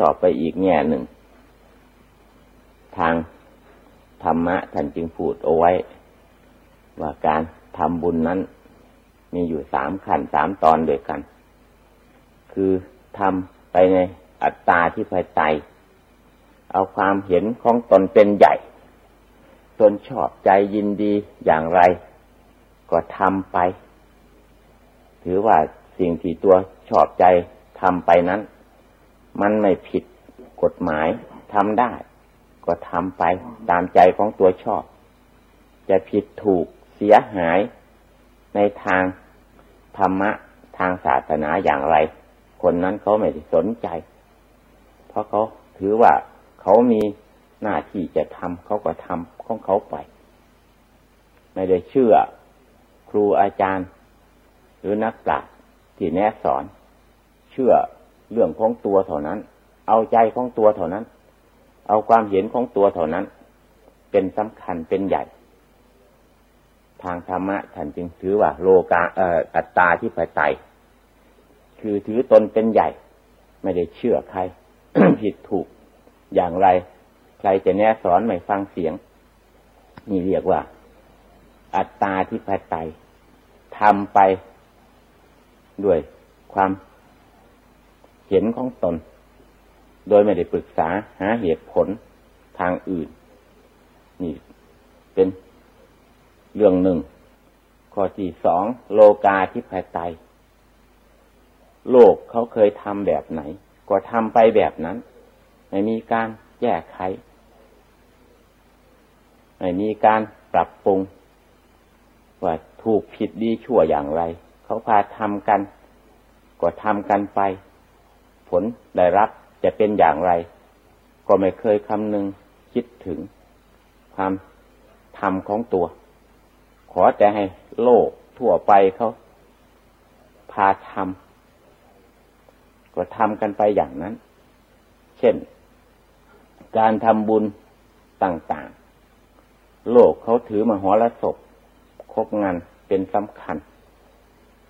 ชอบไปอีกแง่หนึ่ง ทางธรรมะท่านจึงพูดเอาไว้ ว่าการทำบุญนั้น มีอยู่สามขั้นสามตอนด้วยกัน คือทำไปในอัตตาที่ภายใจเอาความเห็นของตนเป็นใหญ่ ตนชอบใจยินดีอย่างไร ก็ทำไป ถือว่าสิ่งที่ตัวชอบใจทำไปนั้น มันไม่ผิดกฎหมายทำได้ ก็ทำไปตามใจของตัวชอบ จะผิดถูกเสียหายในทางธรรมะทางศาสนาอย่างไร คนนั้นเขาไม่สนใจ เพราะเขาถือว่าเขามีหน้าที่จะทำเขาก็ทำของเขาไป ไม่ได้เชื่อครูอาจารย์ หรือนักปราชญ์ที่แนะสอน เชื่อ เรื่องของตัวเท่านั้น เอาใจของตัวเท่านั้น เอาความเห็นของตัวเท่านั้น เป็นสำคัญเป็นใหญ่ ทางธรรมะท่านจึงถือว่า โลกาเอ่ออัตตาที่ไปไตคือถือตนเป็นใหญ่ ไม่ได้เชื่อใคร ผิดถูกอย่างไร ใครจะแนะสอนไม่ฟังเสียง นี่เรียกว่า อัตตาที่พัไตทำไปด้วยความ เห็นของตน โดยไม่ได้ปรึกษาหาเหตุผลทางอื่น นี่เป็นเรื่องหนึ่ง ข้อที่สองโลกาที่ภายใตโลกเขาเคยทำแบบไหน ก็ทำไปแบบนั้น ไม่มีการแก้ไขไม่มีการปรับปรุง ว่าถูกผิดดีชั่วอย่างไร เขาพาทำกัน ก็ทำกันไป ผลได้รับจะเป็นอย่างไร ก็ไม่เคยคำนึงคิดถึงความทำของตัว ขอแต่ให้โลกทั่วไปเขาพาทำก็ทำกันไปอย่างนั้น เช่น การทำบุญต่างๆ โลกเขาถือมหรสพครบงานเป็นสำคัญ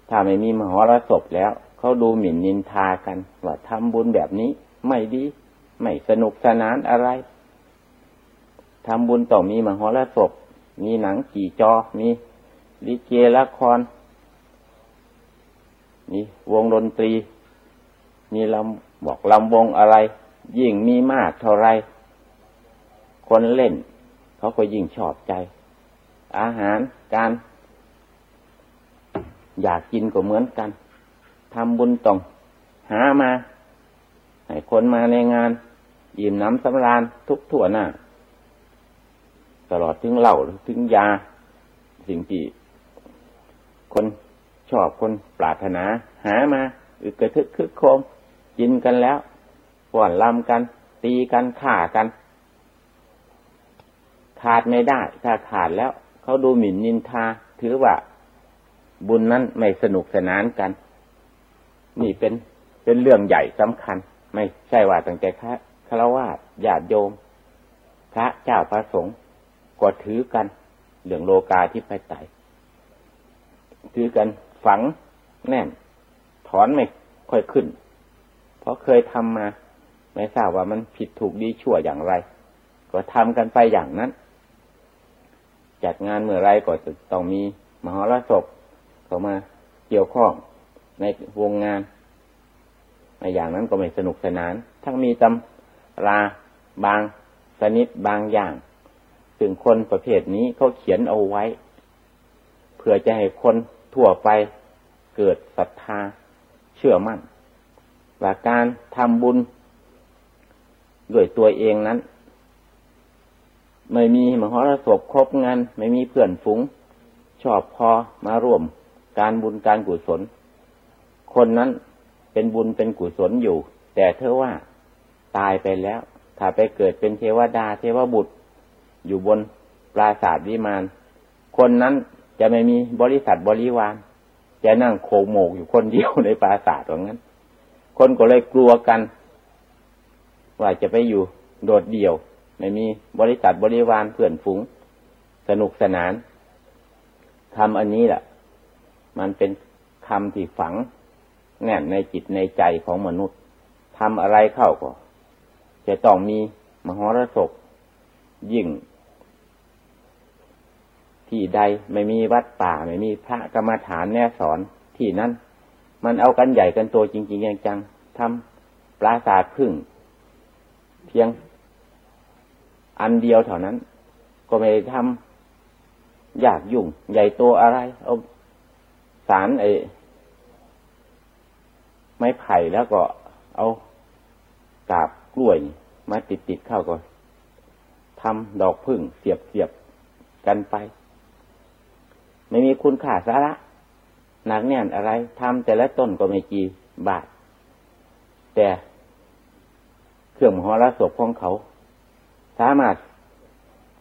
ถ้าไม่มีมหรสพแล้ว เขาดูหมิ่นนินทากัน ว่าทำบุญแบบนี้ ไม่ดี ไม่สนุกสนานอะไรทำบุญต้อมีมหรสพมีหนังกี่จอ มีลิเกละคร มีวงดนตรี มีลำบอกลำวงอะไร ยิ่งมีมากเท่าไร คนเล่น เขาก็ยิ่งชอบใจ อาหารการ อยากกินก็เหมือนกัน ทำบุญต้องหามา ให้คนมาในงานยิ้มน้ำสำราญทุกทั่วหน้า ตลอดถึงเหล้าถึงยา สิ่งที่คนชอบคนปรารถนา หามาอึกระทึกคึกโคมกินกันแล้วป้อนลำกัน ตีกันฆ่ากัน ขาดไม่ได้ ถ้าขาดแล้ว เขาดูหมิ่นนินทา ถือว่าบุญนั้นไม่สนุกสนานกัน นี่เป็นเป็นเรื่องใหญ่สำคัญ ไม่ใช่ว่าตั้งแต่พระคารวะญาติโยม พระเจ้าพระสงฆ์ก็ถือกันเรื่องโลกาที่ไปไตถือกันฝังแน่น ถอนไม่ค่อยขึ้น เพราะเคยทำมา ไม่ทราบว่ามันผิดถูกดีชั่วอย่างไร ก็ทำกันไปอย่างนั้น จัดงานเมื่อไรก็จะต้องมีมหรสพเข้ามาเกี่ยวข้อง ในวงงานในอย่างนั้นก็ไม่สนุกสนาน ทั้งมีตำราบางสนิดบางอย่างซึ่งคนประเภทนี้เขาเขียนเอาไว้ เพื่อจะให้คนทั่วไปเกิดศรัทธาเชื่อมั่นว่าการทำบุญด้วยตัวเองนั้น ไม่มีมหรสพครบงาน ไม่มีเพื่อนฝูง ชอบพอมาร่วมการบุญการกุศล คนนั้นเป็นบุญเป็นกุศลอยู่ แต่เธอว่าตายไปแล้ว ถ้าไปเกิดเป็นเทวดาเทวบุตร อยู่บนปราสาทวิมาน คนนั้นจะไม่มีบริษัทบริวารจะนั่งโคโมกอยู่คนเดียวในปราสาทอย่างนั้น คนก็เลยกลัวกัน ว่าจะไปอยู่โดดเดี่ยว ไม่มีบริษัทบริวารเพื่อนฝูง สนุกสนานคำอันนี้แหละ มันเป็นคำที่ฝัง แน่นในจิตในใจของมนุษย์ทำอะไรเข้าก็ จะต้องมีมหรสพยิ่ง ที่ใดไม่มีวัดป่า ไม่มีพระกรรมฐานแน่สอนที่นั้น มันเอากันใหญ่กันโตจริง ๆ จังๆทำปราสาทพึ่ง เพียงอันเดียวเท่านั้น ก็ไม่ได้ทำอยากยุ่ง ใหญ่โตอะไร เอาสารไอ ไม้ไผ่แล้วก็เอากาบกล้วยมาติดติดเข้าก็ทำดอกพึ่งเสียบเสียบกันไป ไม่มีคุณค่าสาระหนักแน่นอะไรทำแต่ละต้นก็ไม่กี่บาท แต่เครื่องหอระศพของเขา สามารถ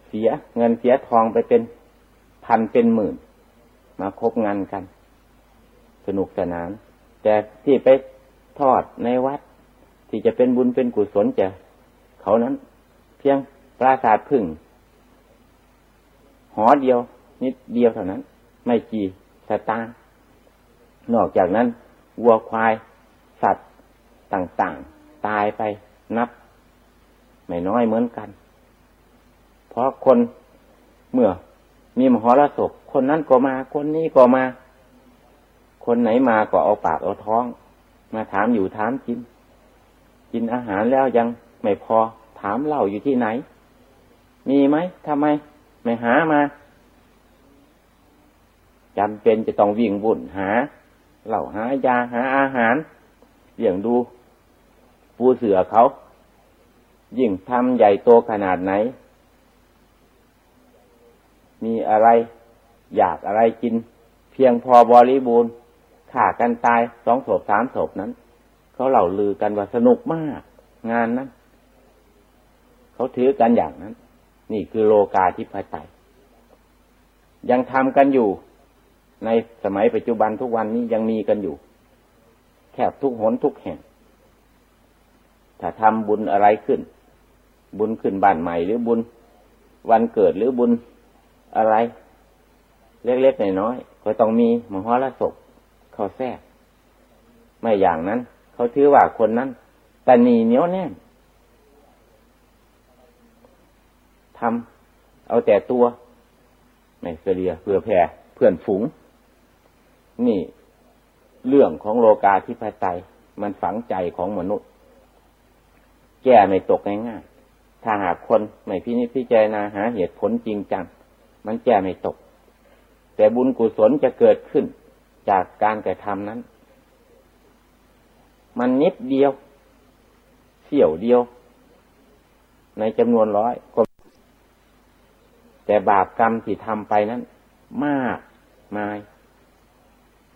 เสียเงินเสียทองไปเป็นพันเป็นหมื่น มาคบงานกัน สนุกสนาน แต่ที่ไป ทอดในวัด ที่จะเป็นบุญเป็นกุศลจะเขานั้น เพียงปราสาทพึ่ง หอเดียว นิดเดียวเท่านั้น ไม่กี่สตางค์นอกจากนั้นวัวควายสัตว์ต่างๆ ตายไปนับ ไม่น้อยเหมือนกัน เพราะคนเมื่อมีมหรสพคนนั้นก็มา คนนี้ก็มา คนไหนมาก็เอาปากเอาท้อง มาถามอยู่ถามกิน กินอาหารแล้วยังไม่พอถามเหล่าอยู่ที่ไหน มีไหมทำไม ไม่หามาจำเป็นจะต้องวิ่งบุ่นหาเหล่าหายาหาอาหารเลี้ยงดูปูเสือเขา ยิ่งทำใหญ่โตขนาดไหน มีอะไร อยากอะไรกิน เพียงพอบริบูรณ์ ฆ่ากันตายสองศพสามศพนั้น เขาเล่าลือกันว่าสนุกมาก งานนั้นเขาถือกันอย่างนั้น นี่คือโลกาธิปไตยยังทำกันอยู่ ในสมัยปัจจุบันทุกวันนี้ยังมีกันอยู่แคบทุกหนทุกแห่ง ถ้าทำบุญอะไรขึ้น บุญขึ้นบ้านใหม่หรือบุญ วันเกิดหรือบุญอะไร เล็กๆน้อยๆก็ต้องมีมหรสพ เขาแทรก ไม่อย่างนั้น เขาถือว่าคนนั้นตนีเหนียวแน่นทำเอาแต่ตัว ไม่เสียเพื่อแผ่เพื่อนฝูง นี่ เรื่องของโลกาธิปไตยมันฝังใจของมนุษย์ แก้ไม่ตกง่ายๆ ถ้าหากคนไม่พินิจพิจารณาหาเหตุผลจริงจัง มันแก้ไม่ตก แต่บุญกุศลจะเกิดขึ้น จากการกระทำนั้น มันนิดเดียวเสี่ยวเดียว ในจำนวนร้อยก็แต่บาปกรรมที่ทำไปนั้น มากมาย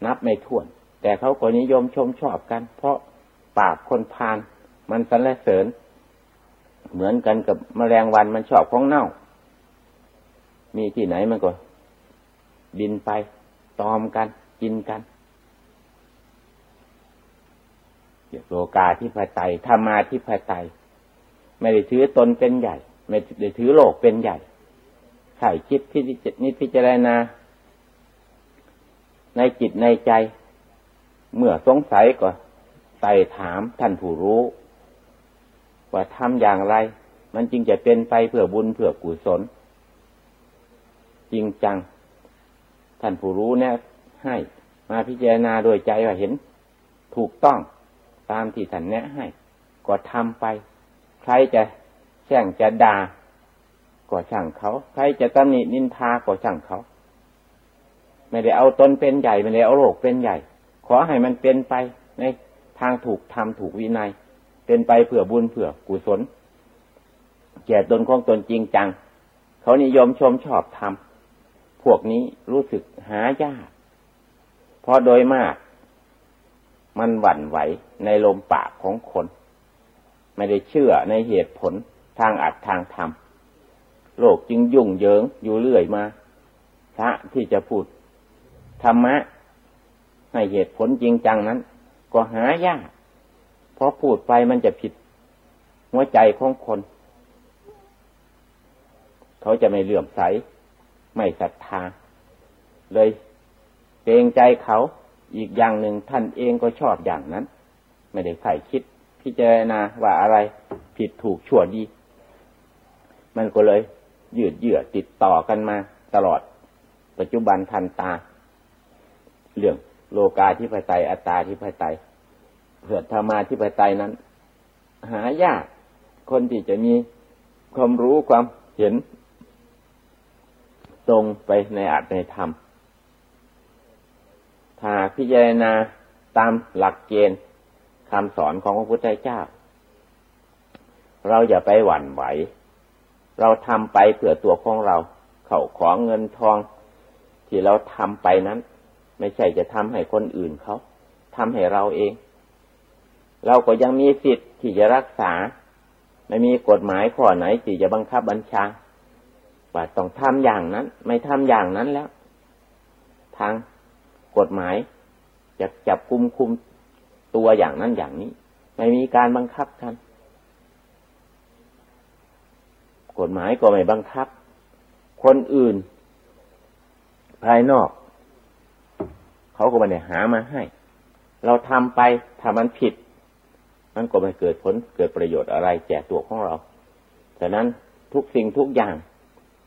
นับไม่ถ้วน แต่เขาก็นิยมชมชอบกัน เพราะปากคนพาน มันสรรเสริญ เหมือนกันกับมแมลงวันมันชอบของเน่า มีที่ไหนมันก็ บินไปตอมกัน กินกันโลกาที่พไตธรรมาที่พไตไม่ได้ถือตนเป็นใหญ่ ไม่ได้ถือโลกเป็นใหญ่ใช่คิดพิจิตนิพิจารณาในจิตในใจ เมื่อสงสัยก็ไต่ถามท่านผู้รู้ ว่าทำอย่างไร มันจึงจะเป็นไปเพื่อบุญเพื่อกุศล จริงจัง ท่านผู้รู้เนี่ย ให้ มาพิจารณาโดยใจว่าเห็น ถูกต้องตามที่ท่านแนะให้ ก็ทำไป ใครจะแช่งจะด่าก็ช่างเขา ใครจะตำหนินินทาก็ช่างเขา ไม่ได้เอาตนเป็นใหญ่ไม่ได้เอาโลกเป็นใหญ่ ขอให้มันเป็นไปในทางถูกทำถูกวินัย เป็นไปเผื่อบุญเผื่อกุศลแก่ตนของตนจริงจัง เขานิยมชมชอบทำพวกนี้รู้สึกหายาก เพราะโดยมาก มันหวั่นไหวในลมปากของคน ไม่ได้เชื่อในเหตุผลทางอัดทางธรรมโลกจึงยุ่งเหยิงอยู่เรื่อยมา พระที่จะพูดธรรมะ ให้เหตุผลจริงจังนั้น ก็หายาก เพราะพูดไปมันจะผิด หัวใจของคน เขาจะไม่เลื่อมใส ไม่ศรัทธา เลย เกรงใจเขาอีกอย่างหนึ่งท่านเองก็ชอบอย่างนั้น ไม่ได้ใส่คิด พิจารณาว่าอะไรผิดถูกชั่วดี มันก็เลยยืดเยื้อติดต่อกันมาตลอด ปัจจุบันทันตา เรื่องโลกาที่ปไตยอัตตาที่ปไตยเกิดธรรมาที่ปไตยนั้น หายากคนที่จะมีความรู้ความเห็น ตรงไปในอัตในธรรม ถ้าพิจารณาตามหลักเกณฑ์คำสอนของพระพุทธเจ้า เราอย่าไปหวั่นไหว เราทำไปเผื่อตัวของเรา เขาของเงินทอง ที่เราทำไปนั้น ไม่ใช่จะทำให้คนอื่นเขาทำให้เราเอง เราก็ยังมีสิทธิ์ที่จะรักษา ไม่มีกฎหมายข้อไหนที่จะบังคับบัญชาว่าต้องทำอย่างนั้น ไม่ทำอย่างนั้นแล้ว ทาง กฎหมายจะจับคุมคุมตัวอย่างนั้นอย่างนี้ ไม่มีการบังคับกัน กฎหมายก็ไม่บังคับ คนอื่น ภายนอก เขาก็ไม่ได้หามาให้ เราทำไปถ้ามันผิด มันก็ไม่เกิดผลเกิดประโยชน์อะไรแก่ตัวของเราฉะนั้นทุกสิ่งทุกอย่าง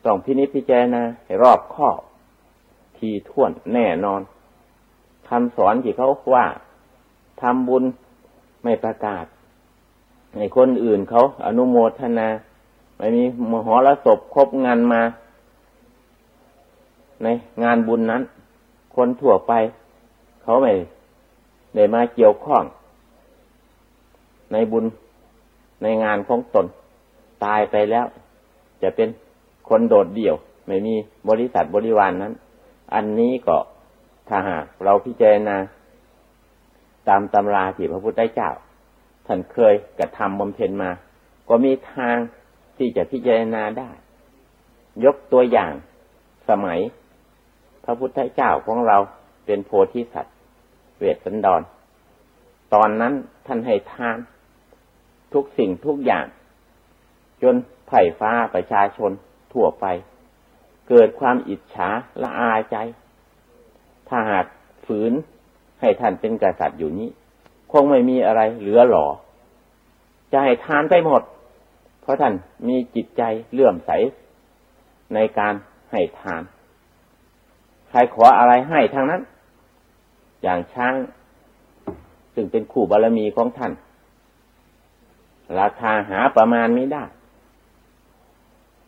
ต้องพินิจพิจารณาให้รอบคอบทีท่วนแน่นอน คำสอนที่เขาว่าทำบุญไม่ประกาศ ในคนอื่นเขาอนุโมทนา ไม่มีมหรสพครบงานมา ในงานบุญนั้น คนทั่วไป เขาไม่ได้มาเกี่ยวข้อง ในบุญในงานของตน ตายไปแล้ว จะเป็นคนโดดเดี่ยว ไม่มีบริษัทบริวารนนั้น อันนี้ก็ ถ้าหากเราพิจารณาตามตำราที่พระพุทธเจ้าท่านเคยกระทำบำเพ็ญมา ก็มีทางที่จะพิจารณาได้ ยกตัวอย่างสมัย พระพุทธเจ้าของเราเป็นโพธิสัตว์ เวสสันดร ตอนนั้นท่านให้ทาน ทุกสิ่งทุกอย่าง จนไผ่ฟ้าประชาชนทั่วไป เกิดความอิจฉาละอาใจ ถ้าหากฝืนให้ท่านเป็นกษัตริย์อยู่นี้ คงไม่มีอะไรเหลือหลอจะให้ทานไปหมด เพราะท่านมีจิตใจเลื่อมใสในการให้ทาน ใครขออะไรให้ทางนั้น อย่างช้างซึ่งเป็นคู่บารมีของท่าน ราคาหาประมาณไม่ได้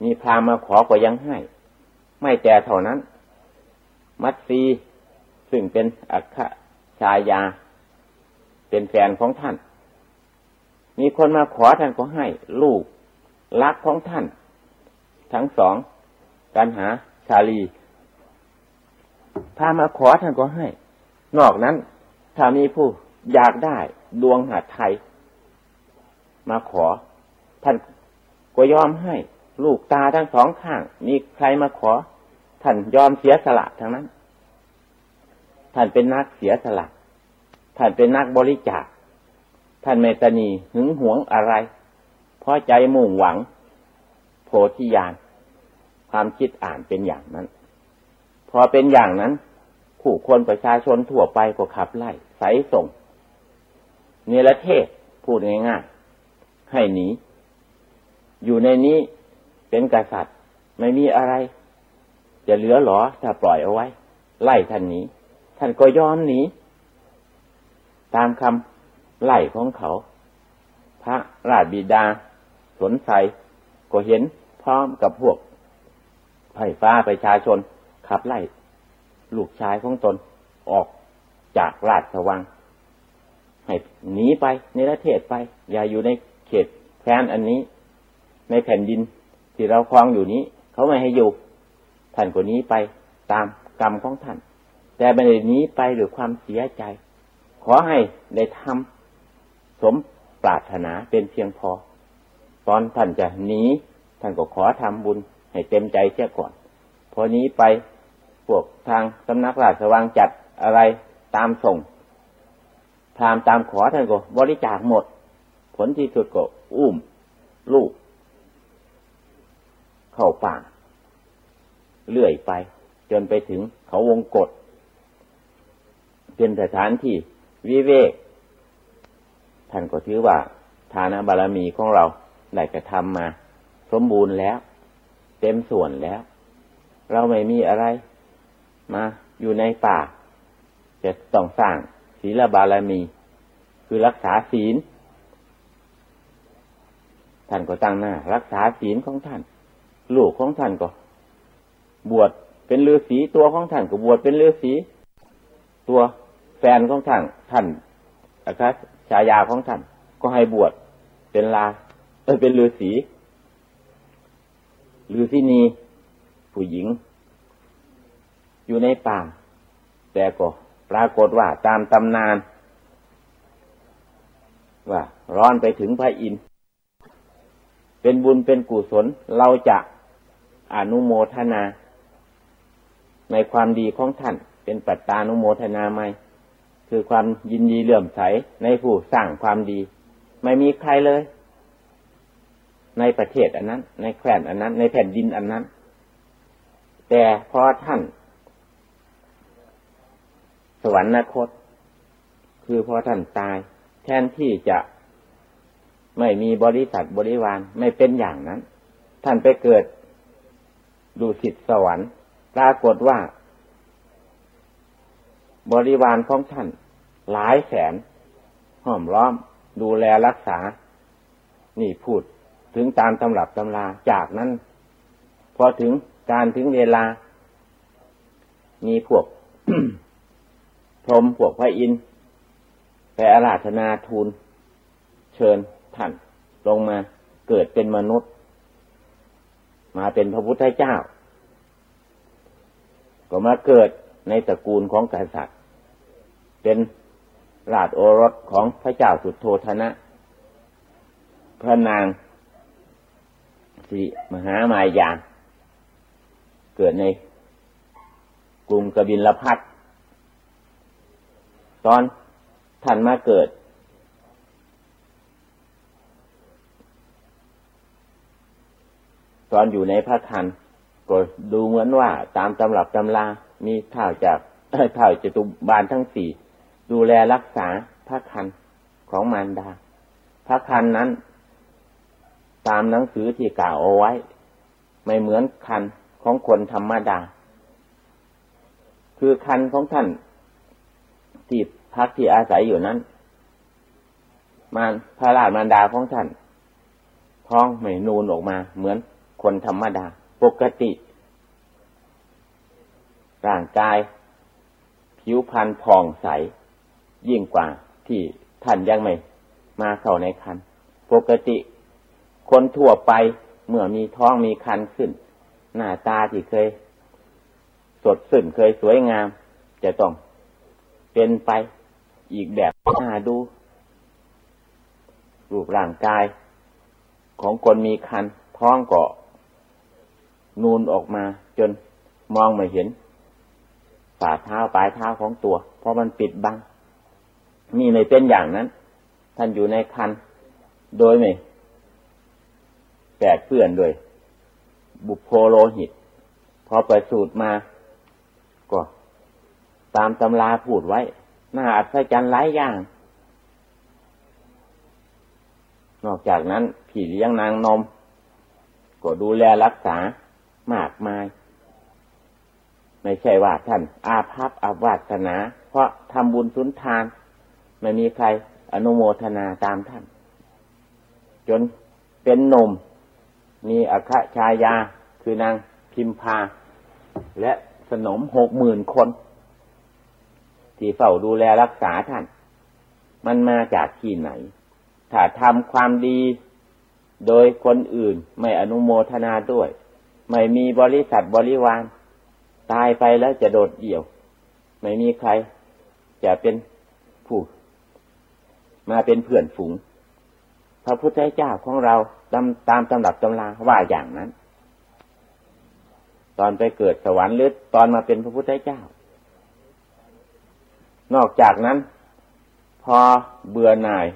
มีพรามาขอก็ยังให้ ไม่แต่เท่านั้น มัตซี ซึ่งเป็นอัคชายา เป็นแฟนของท่าน มีคนมาขอท่านก็ให้ ลูกรักของท่าน ทั้งสองกันหาชาลีพามาขอท่านก็ให้ นอกนั้น ถ้ามีผู้อยากได้ดวงหาไทย มาขอ ท่านก็ยอมให้ ลูกตาทั้งสองข้าง มีใครมาขอ ท่านยอมเสียสละทั้งนั้น ท่านเป็นนักเสียสละ ท่านเป็นนักบริจาค ท่านเมตนีหึงหวงอะไร เพราะใจมุ่งหวัง โพธิญาณ ความคิดอ่านเป็นอย่างนั้น พอเป็นอย่างนั้น ผู้คนประชาชนทั่วไปก็ขับไล่ใส่ส่งเนรเทศพูดง่ายๆให้หนี อยู่ในนี้เป็นกษัตริย์ ไม่มีอะไร จะเหลือหรอถ้าปล่อยเอาไว้ ไล่ท่านหนี ท่านก็ยอมหนีตามคำไล่ของเขา พระราชบิดา สนใจก็เห็นพร้อมกับพวกไผ่ฟ้าประชาชน ขับไล่ลูกชายของตนออกจากราชสวัง ให้หนีไปในประเทศไป อย่าอยู่ในเขตแคว้นอันนี้ ในแผ่นดินที่เราคลองอยู่นี้ เขาไม่ให้อยู่ ท่านคนนี้ไปตามกรรมของท่าน แต่ไม่ได้นี้ไปหรือความเสียใจ ขอให้ได้ทำสมปรารถนาเป็นเพียงพอ ตอนท่านจะหนีท่านก็ขอทำบุญให้เต็มใจเสียก่อน พอนี้ไปพวกทางสำนักราชวังจัดอะไรตามส่งทามตามขอท่านก็บริจาคหมด ผลที่สุดก็อุ้ม ลูก เข้าป่า เลื่อยไป จนไปถึงเขาวงกฏ เป็นสถานที่วิเวก ท่านก็ถือว่า ฐานบารมีของเราได้กระทำมา สมบูรณ์แล้ว เต็มส่วนแล้ว เราไม่มีอะไร มาอยู่ในป่า จะต้องสร้างศีลบารมี คือรักษาศีล ท่านก็ตั้งหน้า รักษาศีลของท่าน ลูกของท่านก็ บวชเป็นฤาษีตัวของท่านก็บวชเป็นฤาษีตัว แฟนของท่านท่านนะครับชายาของท่าน ก็ให้บวชเป็นลาเออเป็นฤาษีฤาษีนีผู้หญิง อยู่ในป่า แต่ก็ปรากฏว่าตามตำนาน ว่าร้อนไปถึงพระอินทร์เป็นบุญเป็นกุศลเราจะอนุโมทนา ในความดีของท่าน เป็นปัตตานุโมทนาไหม คือความยินดีเลื่อมใสในผู้สร้างความดี ไม่มีใครเลย ในประเทศอันนั้น ในแคว้นอันนั้น ในแผ่นดินอันนั้น แต่พอท่าน สวรรคต คือพอท่านตาย แทนที่จะไม่มีบริษัทบริวารไม่เป็นอย่างนั้น ท่านไปเกิดดูสิทธิสวรรค์ปรากฏว่า บริวารของท่าน หลายแสนห้อมล้อม ดูแลรักษา นี่พูดถึงตามตำรับตำราจากนั้น พอถึงการถึงเวลา มีพวกพรมพวกพระอินทร์ไปอาราธนาทูล เชิญท่านลงมาเกิดเป็นมนุษย์ มาเป็นพระพุทธเจ้า ก็มาเกิดในตระกูลของกษัตริย์ เป็น ราชโอรสของพระเจ้าสุดโทธนะ พระนางสิมหามายาเกิดในกรุงกบินลพัทตอนท่านมาเกิด ตอนอยู่ในพระคันก็ดูเหมือนว่าตามตำรับตำรามีข่าวจากข่าวจตุบาลทั้งสี่ ดูแลรักษาพระคันของมารดา พระคันนั้น ตามหนังสือที่กล่าวเอาไว้ ไม่เหมือนคันของคนธรรมดา คือคันของท่านที่พักที่อาศัยอยู่นั้นมารพระราชมารดาของท่านท้องไม่นูนออกมา เหมือนคนธรรมดา ปกติร่างกาย ผิวพรรณผ่องใส ยิ่งกว่าที่ท่านยังไม่มาเข้าในคันปกติคนทั่วไปเมื่อมีท้องมีคันขึ้น หน้าตาที่เคย สดสื่นเคยสวยงาม จะต้องเป็นไปอีกแบบหน่าดู รูปร่างกาย ของคนมีคันท้องก็นูนออกมาจนมองไม่เห็นฝ่าเท้าปลายเท้าของตัว เพราะมันปิดบัง นี่ไม่เป็นอย่างนั้น ท่านอยู่ในคันโดยไม่แปดเพื่อนด้วย บุพโพโลหิต พอไปสูตรมาก็ตามตำราพูดไว้น่าอัศจรรย์หลายอย่าง นอกจากนั้นผีเลี้ยงนางนม ก็ดูแลรักษามากมาย ไม่ใช่ว่าท่าน อาภัพอาวาสนา เพราะทำบุญสุนทาน ไม่มีใครอนุโมทนาตามท่าน จนเป็นนมมีอคชายา คือนางพิมพา และสนมหกหมื่นคน ที่เฝ้าดูแลรักษาท่าน มันมาจากที่ไหน ถ้าทำความดี โดยคนอื่นไม่อนุโมทนาด้วย ไม่มีบริษัทบริวาร ตายไปแล้วจะโดดเดี่ยว ไม่มีใคร จะเป็นผู้ มาเป็นเพื่อนฝูง พระพุทธเจ้าของเราตามตามตำรับตำราว่าอย่างนั้น ตอนไปเกิดสวรรค์หรือตอนมาเป็นพระพุทธเจ้า นอกจากนั้น พอเบื่อหน่าย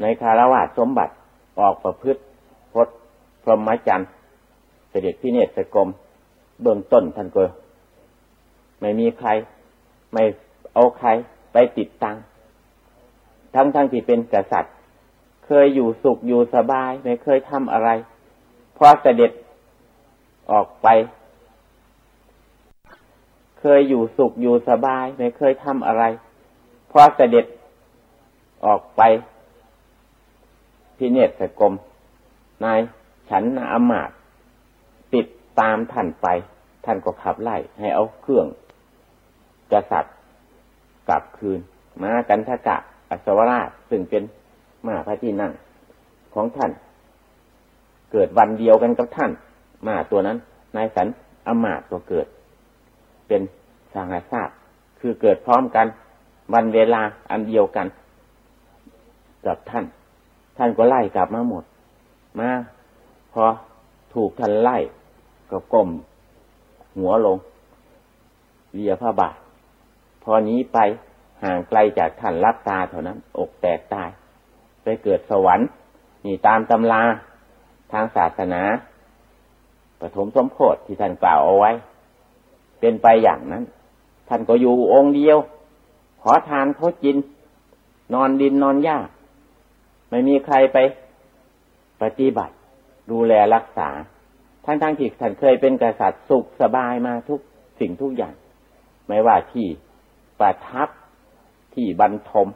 ในคารวะสมบัติออกประพฤติพจพรหมจรรย์เสด็จพิเนศกรมเบื้องต้นท่านก็ไม่มีใคร ไม่เอาใครไปติดตัง ทั้งทั้งที่เป็นกษัตริย์ เคยอยู่สุขอยู่สบายไม่เคยทำอะไรพอเสด็จออกไป เคยอยู่สุขอยู่สบายไม่เคยทำอะไรพอเสด็จออกไปพิเนศกรมนายฉันนาอมาตติดตามท่านไป ท่านก็ขับไล่ให้เอาเครื่องกษัตริย์กลับคืน มากันทกะ อัศวราชซึ่งเป็นมาพระที่นั่งของท่าน เกิดวันเดียวกันกับท่านมาตัวนั้น นายสันอมาตก็เกิด เป็นสางาซาคือเกิดพร้อมกัน วันเวลาอันเดียวกัน กับท่าน ท่านก็ไล่กลับมาหมด มาพอถูกท่านไล่ก็ก้มหัวลงเลียผ้าบาทพอนี้ไป ห่างไกลจากท่านรับตาเท่านั้น อกแตกตาย ไปเกิดสวรรค์ นี่ตามตำราทางศาสนาปฐมสมโพธิที่ท่านกล่าวเอาไว้ เป็นไปอย่างนั้น ท่านก็อยู่องค์เดียว ขอทานเขากิน นอนดินนอนหญ้า ไม่มีใครไปปฏิบัติ ดูแลรักษาทั้งทั้งที่ท่านเคยเป็นกษัตริย์สุขสบายมาทุกสิ่งทุกอย่าง ไม่ว่าที่ประทับ ที่บรรทม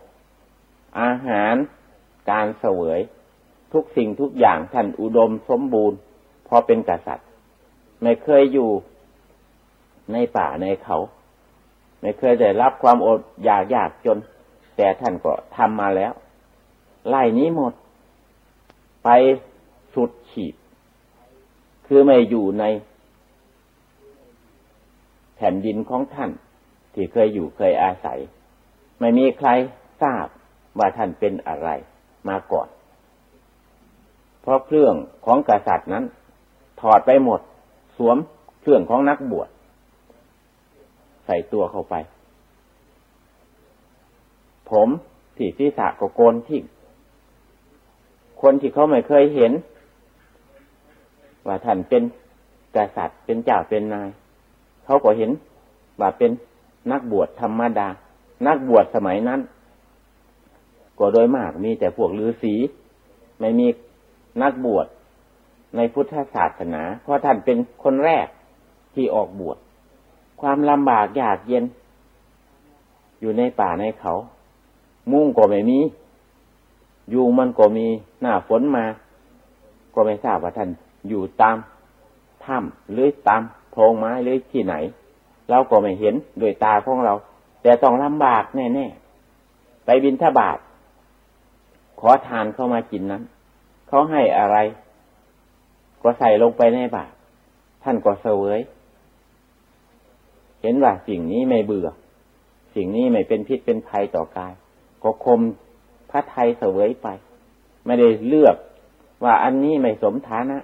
อาหารการเสวย ทุกสิ่งทุกอย่างท่านอุดมสมบูรณ์พอเป็นกษัตริย์ ไม่เคยอยู่ในป่าในเขา ไม่เคยได้รับความอดอยากยากจน แต่ท่านก็ทำมาแล้ว ไล่นี้หมด ไปสุดขีด คือไม่อยู่ในแผ่นดินของท่าน ที่เคยอยู่เคยอาศัย ไม่มีใครทราบว่าท่านเป็นอะไรมาก่อน เพราะเครื่องของกษัตริย์นั้น ถอดไปหมด สวมเครื่องของนักบวชใส่ตัวเข้าไป ผมที่ศีรษะก็โกนทิ้งคนที่เขาไม่เคยเห็น ว่าท่านเป็นกษัตริย์เป็นเจ้าเป็นนาย เขาก็เห็นว่าเป็นนักบวชธรรมดา นักบวชสมัยนั้น ก็โดยมากมีแต่พวกฤาษีไม่มีนักบวชในพุทธศาสนา เพราะท่านเป็นคนแรกที่ออกบวชความลำบากยากเย็น อยู่ในป่าในเขา มุ่งก็ไม่มีอยู่มันก็มีหน้าฝนมา ก็ไม่ทราบว่าท่านอยู่ตามถ้ำหรือตามโพรงไม้หรือที่ไหน เราก็ไม่เห็นโดยตาของเรา แต่ต้องลำบากแน่ๆไปบินทบาท ขอทานเข้ามากินนั้น เขาให้อะไร ก็ใส่ลงไปในบาตรท่านก็เสวย เห็นว่าสิ่งนี้ไม่เบื่อ สิ่งนี้ไม่เป็นพิษเป็นภัยต่อกาย ก็คมพระไทยเสวยไป ไม่ได้เลือกว่าอันนี้ไม่สมฐานะ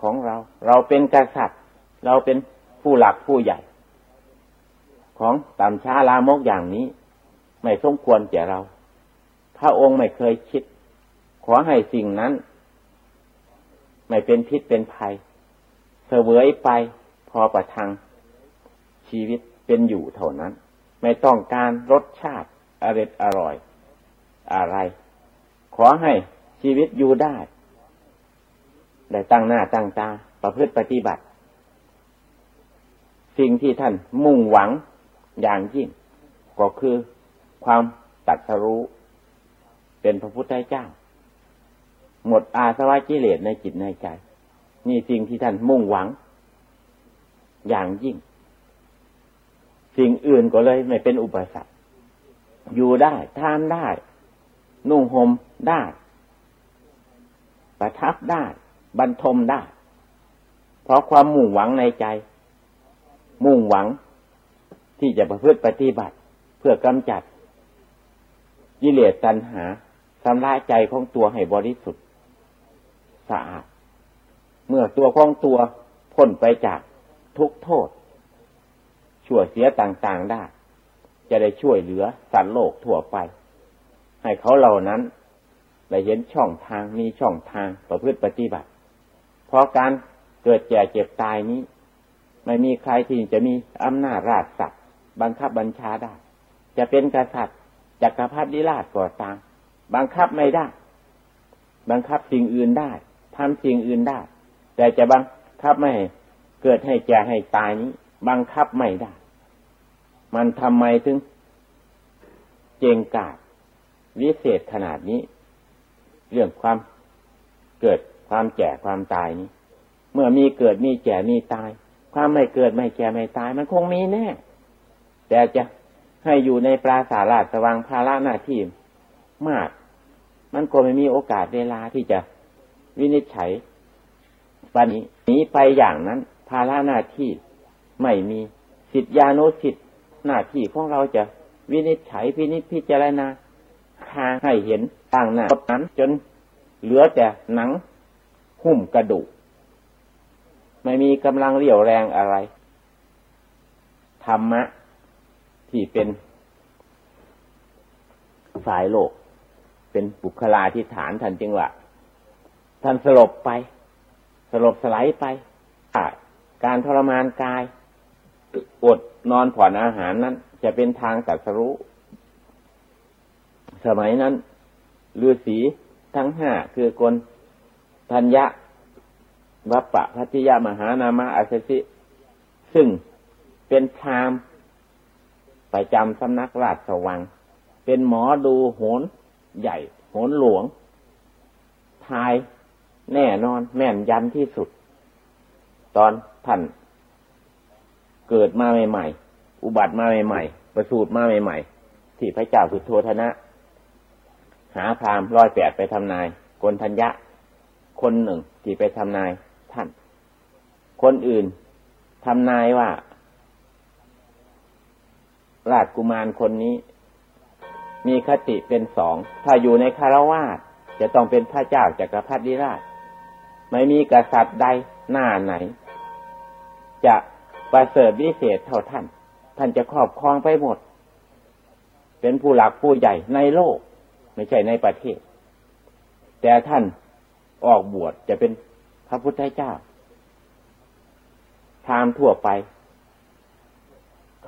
ของเรา เราเป็นกษัตริย์ เราเป็นผู้หลักผู้ใหญ่ ของต่ำช้าลามกอย่างนี้ ไม่สมควรแก่เรา พระองค์ไม่เคยคิด ขอให้สิ่งนั้น ไม่เป็นพิษเป็นภัยเสวยไปพอประทังชีวิตเป็นอยู่เท่านั้น ไม่ต้องการรสชาติอร่อยอร่อย อะไร ขอให้ชีวิตอยู่ได้ ได้ตั้งหน้าตั้งตาประพฤติปฏิบัติ สิ่งที่ท่านมุ่งหวัง อย่างยิ่ง ก็คือความตัดสรู้เป็นพระพุทธเจ้า หมดอาสวะกิเลสในจิตในใจ นี่สิ่งที่ท่านมุ่งหวัง อย่างยิ่ง สิ่งอื่นก็เลยไม่เป็นอุปสรรคอยู่ได้ทานได้ นุ่งห่มได้ ประทับได้ บรรทมได้ เพราะความมุ่งหวังในใจ มุ่งหวัง ที่จะประพฤติปฏิบัติ เพื่อกำจัดกิเลสตัณหาทำลายใจของตัวให้บริสุทธิ์สะอาด เมื่อตัวของตัวพ้นไปจากทุกโทษ ชั่วเสียต่างๆได้ จะได้ช่วยเหลือสัตว์โลกทั่วไป ให้เขาเหล่านั้นได้เห็นช่องทางมีช่องทางประพฤติปฏิบัติ เพราะการเกิดแก่เจ็บตายนี้ ไม่มีใครที่จะมีอำนาจราชสักดิ์ บังคับบัญชาได้ จะเป็นกษัตริย์จักรพรรดิราชก่อตามบังคับไม่ได้ บังคับสิ่งอื่นได้ทำสิ่งอื่นได้ แต่จะบังคับไม่เกิดให้แก่ให้ตายนี้ บังคับไม่ได้ มันทำไมถึงเจงกาดวิเศษขนาดนี้ เรื่องความเกิดความแก่ความตายนี้ เมื่อมีเกิดมีแก่มีตาย ความไม่เกิดไม่แก่ไม่ตายมันคงมีแน่ แต่จะให้อยู่ในปราสาทราชสว่างภาระหน้าที่มาก มันก็ไม่มีโอกาสเวลาที่จะวินิจฉัยปันนี้หนีไปอย่างนั้นภาระหน้าที่ไม่มีสิทธิานุสิทธิหน้าที่ของเราจะวินิจฉัยพินิจพิจารณาทางให้เห็นต่างหน้านั้นจนเหลือแต่หนังหุ้มกระดูกไม่มีกำลังเรี่ยวแรงอะไร ธรรมะ ที่เป็นฝ่ายโลก เป็นบุคลาธิฐานท่านจึงว่าท่านสลบไป สลบสไลด์ไปการทรมานกาย อดนอนผ่อนอาหารนั้น จะเป็นทางตัดสรู้ สมัยนั้นฤาษีทั้งห้าคือกลทัญญะวัปปะพัทยามหานามะอาเสิ ซึ่งเป็นชาม ไปจำสำนักราชสวัง เป็นหมอดูโหนใหญ่ โหนหลวง ทายแน่นอนแม่นยันที่สุด ตอนท่านเกิดมาใหม่ๆ อุบัติมาใหม่ๆ ประสูติมาใหม่ๆ ที่พระเจ้าสุโธธนะ หาพรามร้อยแปดไปทำนายกนทัญญะ คนหนึ่งที่ไปทำนายท่าน คนอื่นทำนายว่า ราชกุมารคนนี้ มีคติเป็นสอง ถ้าอยู่ในคารวาสจะต้องเป็นพระเจ้าจากักรพรรดิราช ไม่มีกษัตริย์ใดหน้าไหน จะประเสริฐวิเศษเท่าท่าน ท่านจะครอบครองไปหมด เป็นผู้หลักผู้ใหญ่ในโลก ไม่ใช่ในประเทศ แต่ท่านออกบวชจะเป็นพระพุทธเจ้าทามทั่วไป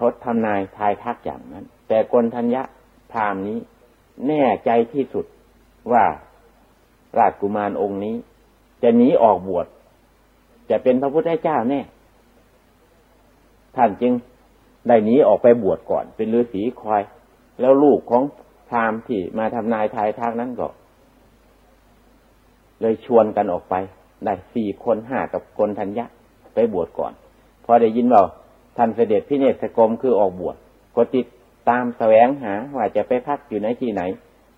เขาทำนายทายทักอย่างนั้น แต่กนทัญญะพรามนี้ แน่ใจที่สุดว่าราชกุมารองค์นี้ จะหนีออกบวชจะเป็นพระพุทธเจ้าแน่ท่านจึงได้หนีออกไปบวชก่อน เป็นฤาษีคอย แล้วลูกของพรามที่มาทำนายทายทักนั้นก็เลยชวนกันออกไป ได้สี่คนห้ากับคนทัญญะ ไปบวชก่อน พอได้ยินว่า ท่านเสด็จพิเนศกรมคือออกบวชก็ติดตามแสวงหาว่าจะไปพักอยู่ในที่ไหน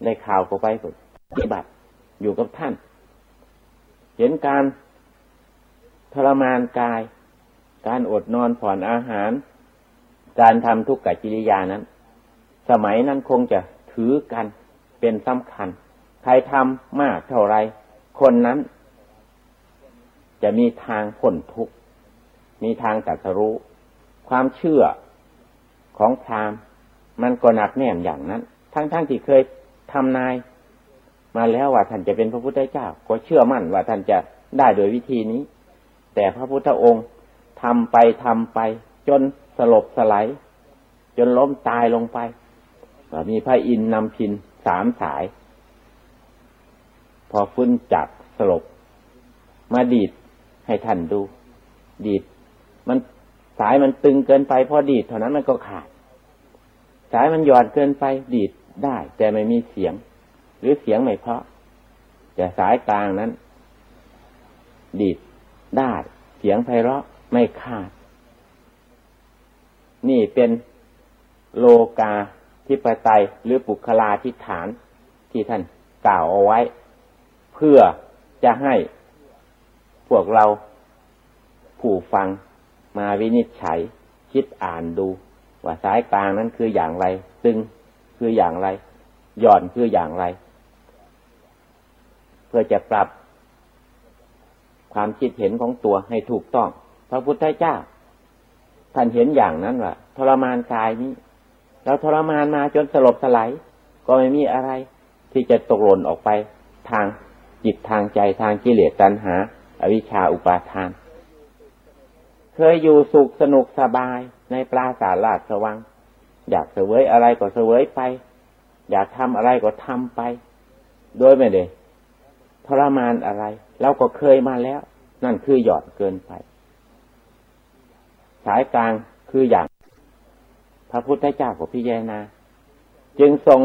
ในข่าวก็ไปปฏิบัติอยู่กับท่าน เห็นการทรมานกาย การอดนอนผ่อนอาหาร การทำทุกขกิริยานั้น สมัยนั้นคงจะถือกันเป็นสำคัญ ใครทำมากเท่าไร คนนั้น จะมีทางพ้นทุกข์มีทางตัดสู้ ความเชื่อของพราหมณ์มันก็หนักแน่นอย่างนั้น ทั้งๆทที่เคยทำนาย มาแล้วว่าท่านจะเป็นพระพุทธเจ้า ก็เชื่อมั่นว่าท่านจะได้โดยวิธีนี้ แต่พระพุทธองค์ทำไปทำไป จนสลบสลายจนล้มตายลงไปมีพระอินทร์นำพินสามสาย พอฟื้นจับสลบ มาดีดให้ท่านดู ดีดมันายมันตึงเกินไปพอดีดเท่านั้นมันก็ขาด สายมันหย่อนเกินไปดีดได้ แต่ไม่มีเสียง หรือเสียงไม่เพาะ แต่สายกลางนั้น ดีดได้เสียงไพเราะไม่ขาด นี่เป็นโลกาทิปไตยหรือปุคลาทิฐานที่ท่านกล่าวเอาไว้ เพื่อจะให้พวกเราผู้ฟัง มาวินิจฉัย คิดอ่านดู ว่าสายกลางนั้นคืออย่างไร ตึงคืออย่างไร หย่อนคืออย่างไร เพื่อจะปรับ ความคิดเห็นของตัวให้ถูกต้อง พระพุทธเจ้า ท่านเห็นอย่างนั้นว่าทรมานกายนี้เราทรมานมาจนสลบสลายก็ไม่มีอะไร ที่จะตกหล่นออกไปทางจิตทางใจทางกิเลสตัณหา อวิชชาอุปาทาน เคยอยู่สุขสนุกสบายในปราสาทราชสวัง อยากเสวยอะไรก็เสวยไป อยากทำอะไรก็ทำไป โดยไม่ได้ทรมานอะไรเราก็เคยมาแล้ว นั่นคือหยอดเกินไป สายกลางคืออย่าง พระพุทธเจ้าของพิจารณาจึงทรง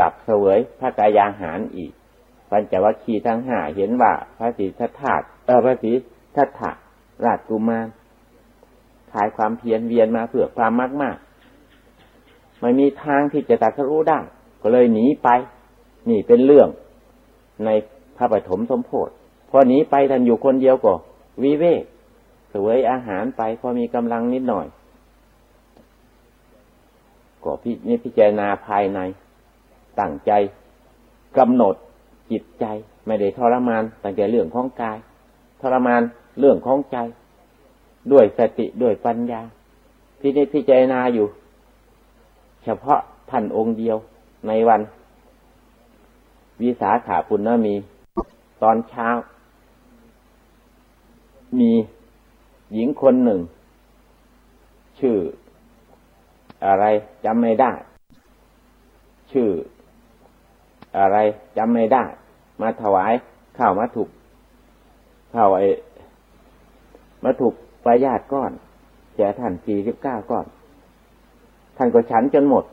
กับเสวยพระกายาหารอีกปัญจวัคคีย์ทั้งห้าเห็นว่าพระศรีทัตถาเออพระศรี ทัตถะราชกุมารขายความเพียรเวียนมาเพื่อความมากมากไม่มีทางที่จะตัดสู้ได้ ก็เลยหนีไป นี่เป็นเรื่องในพระปฐมสมโพธิพอหนีไปท่านอยู่คนเดียวก็วิเวกสวยอาหารไปพอมีกำลังนิดหน่อยก็พินี่พิจารณาภายในตั้งใจกำหนดจิตใจ ไม่ได้ทรมานตั้งแต่เรื่องของกาย ทรมาน เรื่องของใจ ด้วยสติด้วยปัญญาพินิจพิจารณาอยู่ เฉพาะท่านองค์เดียวในวัน วิสาขาปุณณมี ตอนเช้า มีหญิงคนหนึ่ง ชื่อ อะไรจำไม่ได้ ชื่อ อะไรจำไม่ได้ มาถวายข้าวมาถูกข้าวไอ มาถูกประญาตก้อนแจท่านสี่สิบเก้าก้อน ท่านก็ฉันจนหมด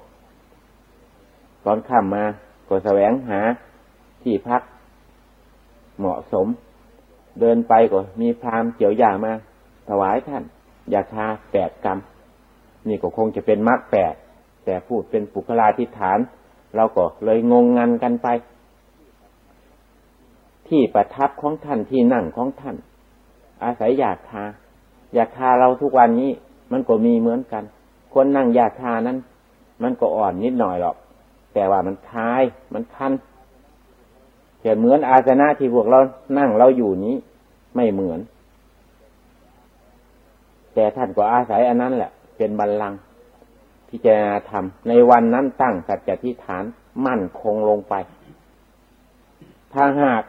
ตอนข้ามาก็แสวงหาที่พักเหมาะสม เดินไปก็มีพรามเจียวยามา ถวายท่านยาชาแปดกรรมนี่ก็คงจะเป็นมรรคแปดแต่พูดเป็นปุคลาธิฐาน เราก็เลยงงงันกันไป ที่ประทับของท่านที่นั่งของท่าน อาศัยอยากทาอยากทาเราทุกวันนี้ มันก็มีเหมือนกัน คนนั่งอยากทานั้น มันก็อ่อนนิดหน่อยหรอก แต่ว่ามันคายมันคันแต่เหมือนอาสนะที่พวกเรานั่งเราอยู่นี้ ไม่เหมือน แต่ท่านก็อาศัยอันนั้นแหละ เป็นบัลลังก์พิจารณาธรรมในวันนั้นตั้งสัจจะทิฏฐานมั่นคงลงไป ถ้าหาก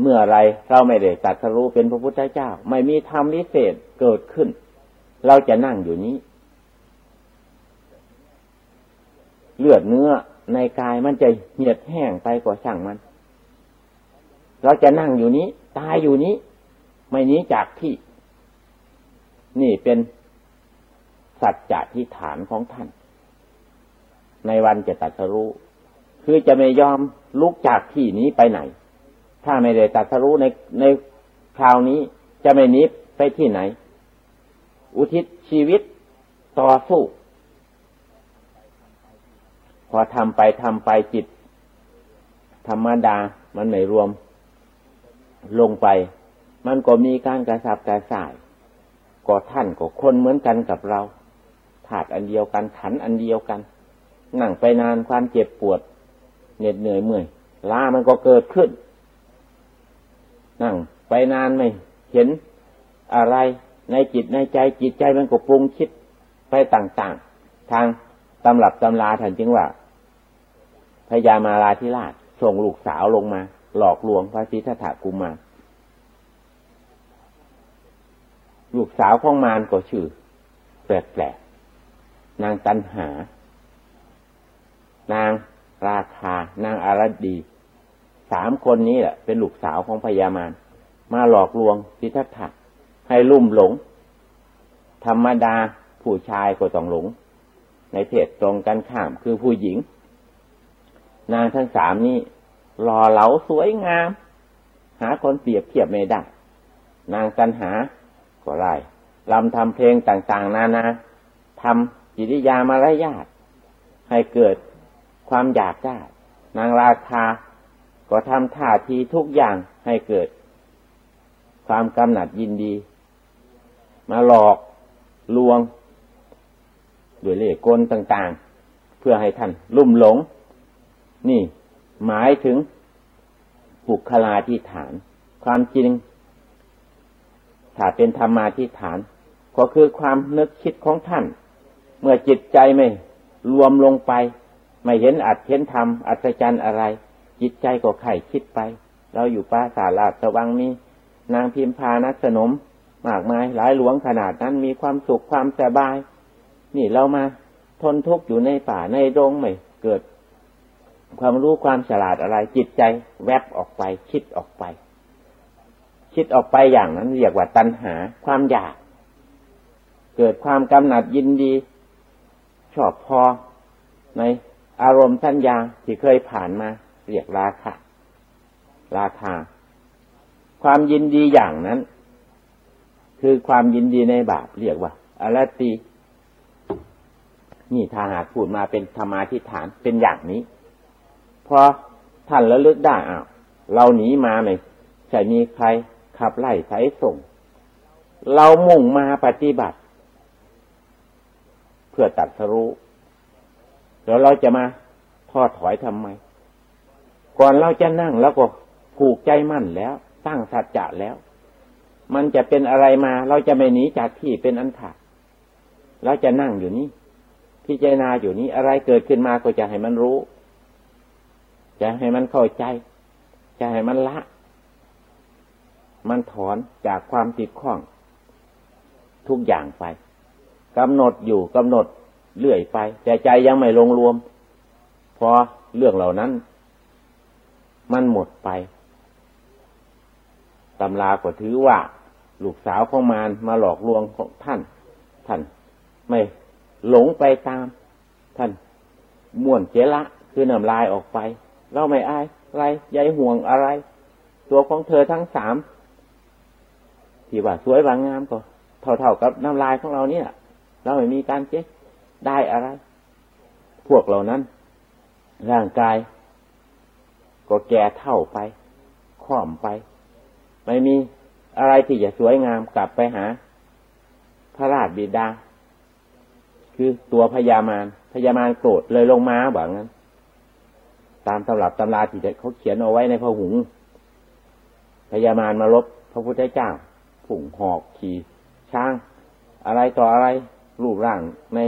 เมื่อไรเราไม่ได้ตัดสรู้เป็นพระพุทธเจ้า ไม่มีธรรมนิเศษเกิดขึ้น เราจะนั่งอยู่นี้ เลือดเนื้อในกายมันจะเหียดแห้งไปกว่าช่างมัน เราจะนั่งอยู่นี้ ตายอยู่นี้ ไม่นี้จากที่ นี่เป็นสัจจะที่ฐานของท่าน ในวันจะตัดสรู้ คือจะไม่ยอมลุกจากที่นี้ไปไหน ถ้าไม่ได้ตัดสรู้ในในคราวนี้จะไม่นิบไปที่ไหน อุทิศชีวิตต่อสู้ พอทำไปทำไปจิต ธรรมดามันไม่รวม ลงไป มันก็มีการกระสับกระส่ายก็ท่านก็คนเหมือนกันกับเราธาตุอันเดียวกันขันอันเดียวกันนั่งไปนานความเจ็บปวด เหน็ดเหนื่อยเมื่อยล้ามันก็เกิดขึ้น นั่งไปนานไม่เห็นอะไรในจิตในใจจิตใจมันก็ปรุงคิดไปต่างๆ ทางตำรับตำราท่านจึงว่าพญามาลาธิราชส่งลูกสาวลงมา หลอกลวงพระสิทธัตถกุมารลูกสาวของมารก็ชื่อ แปลกๆนางตันหา นางราคานางอารดี สามคนนี้แหละเป็นลูกสาวของพญามารมาหลอกลวงสิทธัตถะให้ลุ่มหลง ธรรมดาผู้ชายก็ต้องหลง ในเพศตรงกันข้ามคือผู้หญิง นางทั้งสามนี้หล่อเหลาสวยงาม หาคนเปรียบเทียบไม่ได้ นางตันหา ก็ไล่ลำทำเพลงต่างๆ นานาทำกิริยามารยาทให้เกิดความอยากได้ นางราคา ก็ทำท่าทีทุกอย่างให้เกิด ความกำหนัดยินดี มาหลอกลวง ด้วยเล่ห์กลต่างๆ เพื่อให้ท่านลุ่มหลง นี่หมายถึงบุคลาที่ฐาน ความจริง ถ้าเป็นธรรมาที่ฐาน ก็คือความนึกคิดของท่าน เมื่อจิตใจไม่รวมลงไป ไม่เห็นอัดเห็นธรรมอัศจรรย์อะไร จิตใจก็ไข่คิดไป เราอยู่ป่าสาลาสวังมีนางพิมพานักสนม มากมายหลายหลวงขนาดนั้นมีความสุขความสบาย นี่เรามาทนทุกข์อยู่ในป่าในดงไม่เกิด ความรู้ความฉลาดอะไรจิตใจ แวบออกไป คิดออกไป คิดออกไปอย่างนั้นเรียกว่าตัณหาความอยาก เกิดความกำหนัดยินดี ชอบพอในอารมณ์สัญญาที่เคยผ่านมา เรียกราคะราคา ความยินดีอย่างนั้น คือความยินดีในบาปเรียกว่าอรตีนี่ถ้าหากพูดมาเป็นธรรมาทิฐานเป็นอย่างนี้ พอท่านระลึกได้อ้าวเราหนีมาไหมใช่มีใครขับไล่ไถส่ง เรามุ่งมาปฏิบัติ เพื่อตัดสรู้ แล้วเราจะมาทอดถอยทำไม ก่อนเราจะนั่งแล้วก็ผูกใจมั่นแล้ว ตั้งสัจจะแล้ว มันจะเป็นอะไรมา เราจะไม่หนีจากที่เป็นอันขาดเราจะนั่งอยู่นี่พิจารณาอยู่นี้อะไรเกิดขึ้นมาก็จะให้มันรู้ จะให้มันเข้าใจ จะให้มันละ มันถอนจากความติดข้อง ทุกอย่างไปกำหนดอยู่กำหนดเลื่อยไป แต่ใจยังไม่ลงรวม พอเรื่องเหล่านั้น มันหมดไปตำราก็ถือว่า ลูกสาวของมารมาหลอกลวงของท่าน ท่าน ไม่หลงไปตาม ท่านม่วนเจละคือนำลายออกไป เราไม่อายอะไรใยห่วงอะไร ตัวของเธอทั้งสามที่ว่าสวยว่างามก็ เท่าๆกับน้ำลายของเราเนี่ย เราไม่มีการเจ๊ได้อะไร พวกเหล่านั้น ร่างกาย ก็แก่เท่าไปค่อมไป ไม่มีอะไรที่จะสวยงามกลับไปหา พระราชบิดา คือตัวพญามารพญามารโกรธเลยลงมาแบบนั้น ตามตำรับตำราที่เขาเขียนเอาไว้ในพระหุงพญามารมาลบพระพุทธเจ้าผุ่งหอกขี่ช้าง อะไรต่ออะไรรูปร่างใน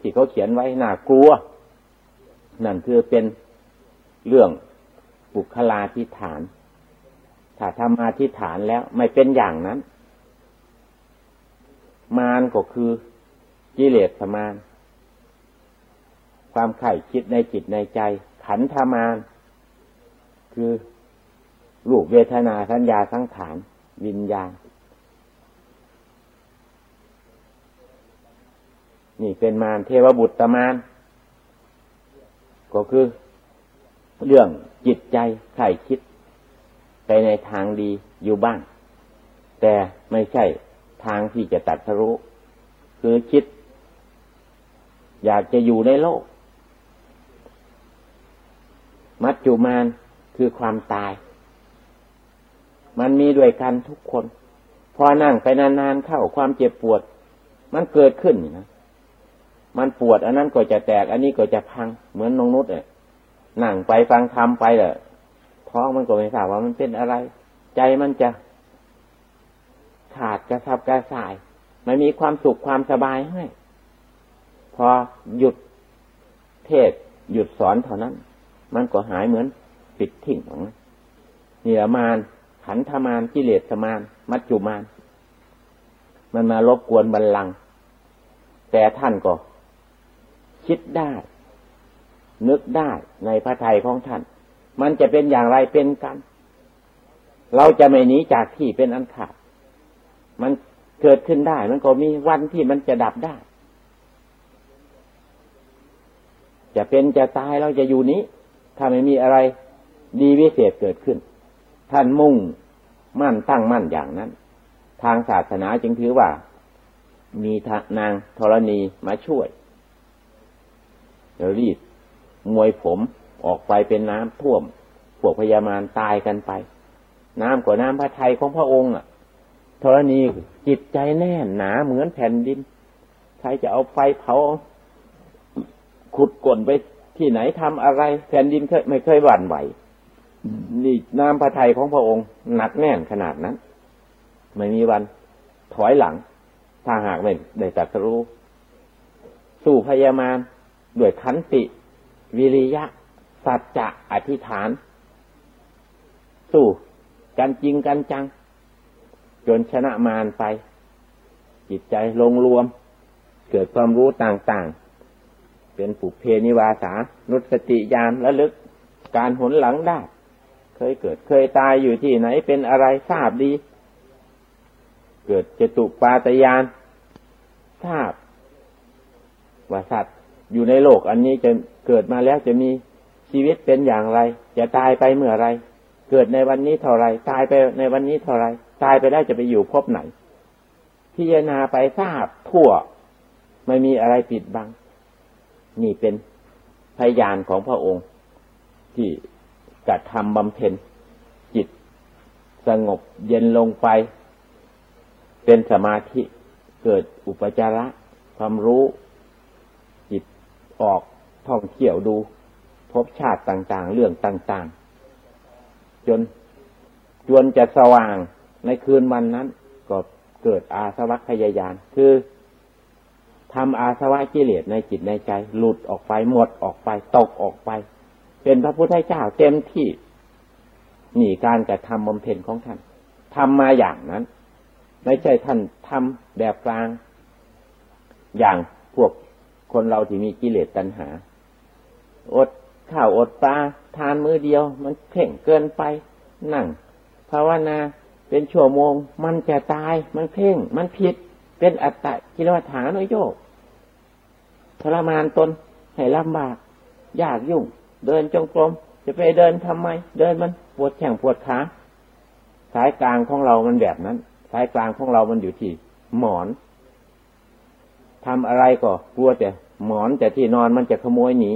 ที่เขาเขียนไว้น่ากลัว นั่นคือเป็นเรื่อง บุคลาธิฐาน ถ้าทำมาธิฐานแล้วไม่เป็นอย่างนั้น มานก็คือกิเลสมาน ความไข่คิดในจิตในใจ ขันธมาน คือลูกเวทนาสัญญาสังขารวิญญาณ นี่เป็นมารเทวบุตรมารก็คือ เรื่องจิตใจใครคิด ไปในทางดีอยู่บ้าง แต่ไม่ใช่ทางที่จะตัดทะลุคือคิด อยากจะอยู่ในโลก มัจจุมานคือความตาย มันมีด้วยกันทุกคน พอนั่งไปนานๆเข้าความเจ็บปวด มันเกิดขึ้นนะมันปวด อันนั้นก็จะแตก อันนี้ก็จะพังเหมือนนงนุษย์เนี่ย นั่งไปฟังธรรมไปเลยท้องมันก็ไม่ทราบว่ามันเป็นอะไร ใจมันจะขาดกระสับกระส่าย ไม่มีความสุขความสบายให้ พอหยุดเทศหยุดสอนเท่านั้น มันก็หายเหมือนปิดทิ้งของนี่ละมานขันธมานกิเลสมาน มัจจุมาน มันมารบกวนบัลลังก์แต่ท่านก็คิดได้ นึกได้ในพระทัยของท่าน มันจะเป็นอย่างไรเป็นกัน เราจะไม่หนีจากที่เป็นอันขาด มันเกิดขึ้นได้ มันก็มีวันที่มันจะดับได้ จะเป็นจะตายเราจะอยู่นี้ ถ้าไม่มีอะไรดีวิเศษเกิดขึ้น ท่านมุ่งมั่นตั้งมั่นอย่างนั้น ทางศาสนาจึงถือว่า มีนางธรณีมาช่วยรีด มวยผมออกไปเป็นน้ำท่วม พวกพญามารตายกันไป น้ำกว่าน้ำพระทัยของพระองค์อะธรณีจิตใจแน่นหนาเหมือนแผ่นดิน ใครจะเอาไฟเผา ขุดก่นไปที่ไหนทำอะไร แผ่นดินเคยไม่เคยหวั่นไหวนี่น้ำพระทัยของพระองค์หนักแน่นขนาดนั้น ไม่มีวันถอยหลัง ถ้าหากไม่ได้ตัดรู้ สู้พญามารด้วยขันติ วิริยะ สัจจะอธิษฐาน สู้ กันจริงกันจัง จนชนะมารไป จิตใจลงรวม เกิดความรู้ต่างๆ เป็นปุเพนิวาสา นุสติญาณและลึก การหนหลังได้ เคยเกิดเคยตายอยู่ที่ไหนเป็นอะไรทราบดี เกิดจตุปาตยานทราบว่าสัตว์ อยู่ในโลกอันนี้จะเกิดมาแล้วจะมีชีวิตเป็นอย่างไร จะตายไปเมื่อไร เกิดในวันนี้เท่าไร ตายไปในวันนี้เท่าไร ตายไปได้จะไปอยู่พบไหน พิจารณาไปทราบทั่ว ไม่มีอะไรปิดบัง นี่เป็นพยานของพระองค์ ที่กระทำบำเพ็ญจิต สงบเย็นลงไป เป็นสมาธิเกิดอุปจาระความรู้ ออกท่องเที่ยวดู พบชาติต่างๆ เรื่องต่างๆ จนจวนจะสว่างในคืนวันนั้น ก็เกิดอาสวัคยายานคือทำอาสวะกิเลสในจิตในใจ หลุดออกไปหมดออกไปตกออกไป เป็นพระพุทธเจ้าเต็มที่หนีการกระทำบำเพ็ญของท่านทำมาอย่างนั้น ไม่ใช่ท่านทำแบบกลาง อย่างพวก คนเราที่มีกิเลสตัณหา อดข้าวอดปลาทานมื้อเดียว มันเพ่งเกินไปนั่งภาวนาเป็นชั่วโมง มันจะตายมันเพ่ง มันผิด เป็นอัตตะกิลวัฏานโยกทรมานตนให้ลำบากยากยุ่ง เดินจงกรมจะไปเดินทำไม เดินมันปวดแข้งปวดขาสายกลางของเรามันแบบนั้น สายกลางของเรามันอยู่ที่หมอนทำอะไรก็กลัวแต่ หมอนแต่ที่นอนมันจะขโมยหนี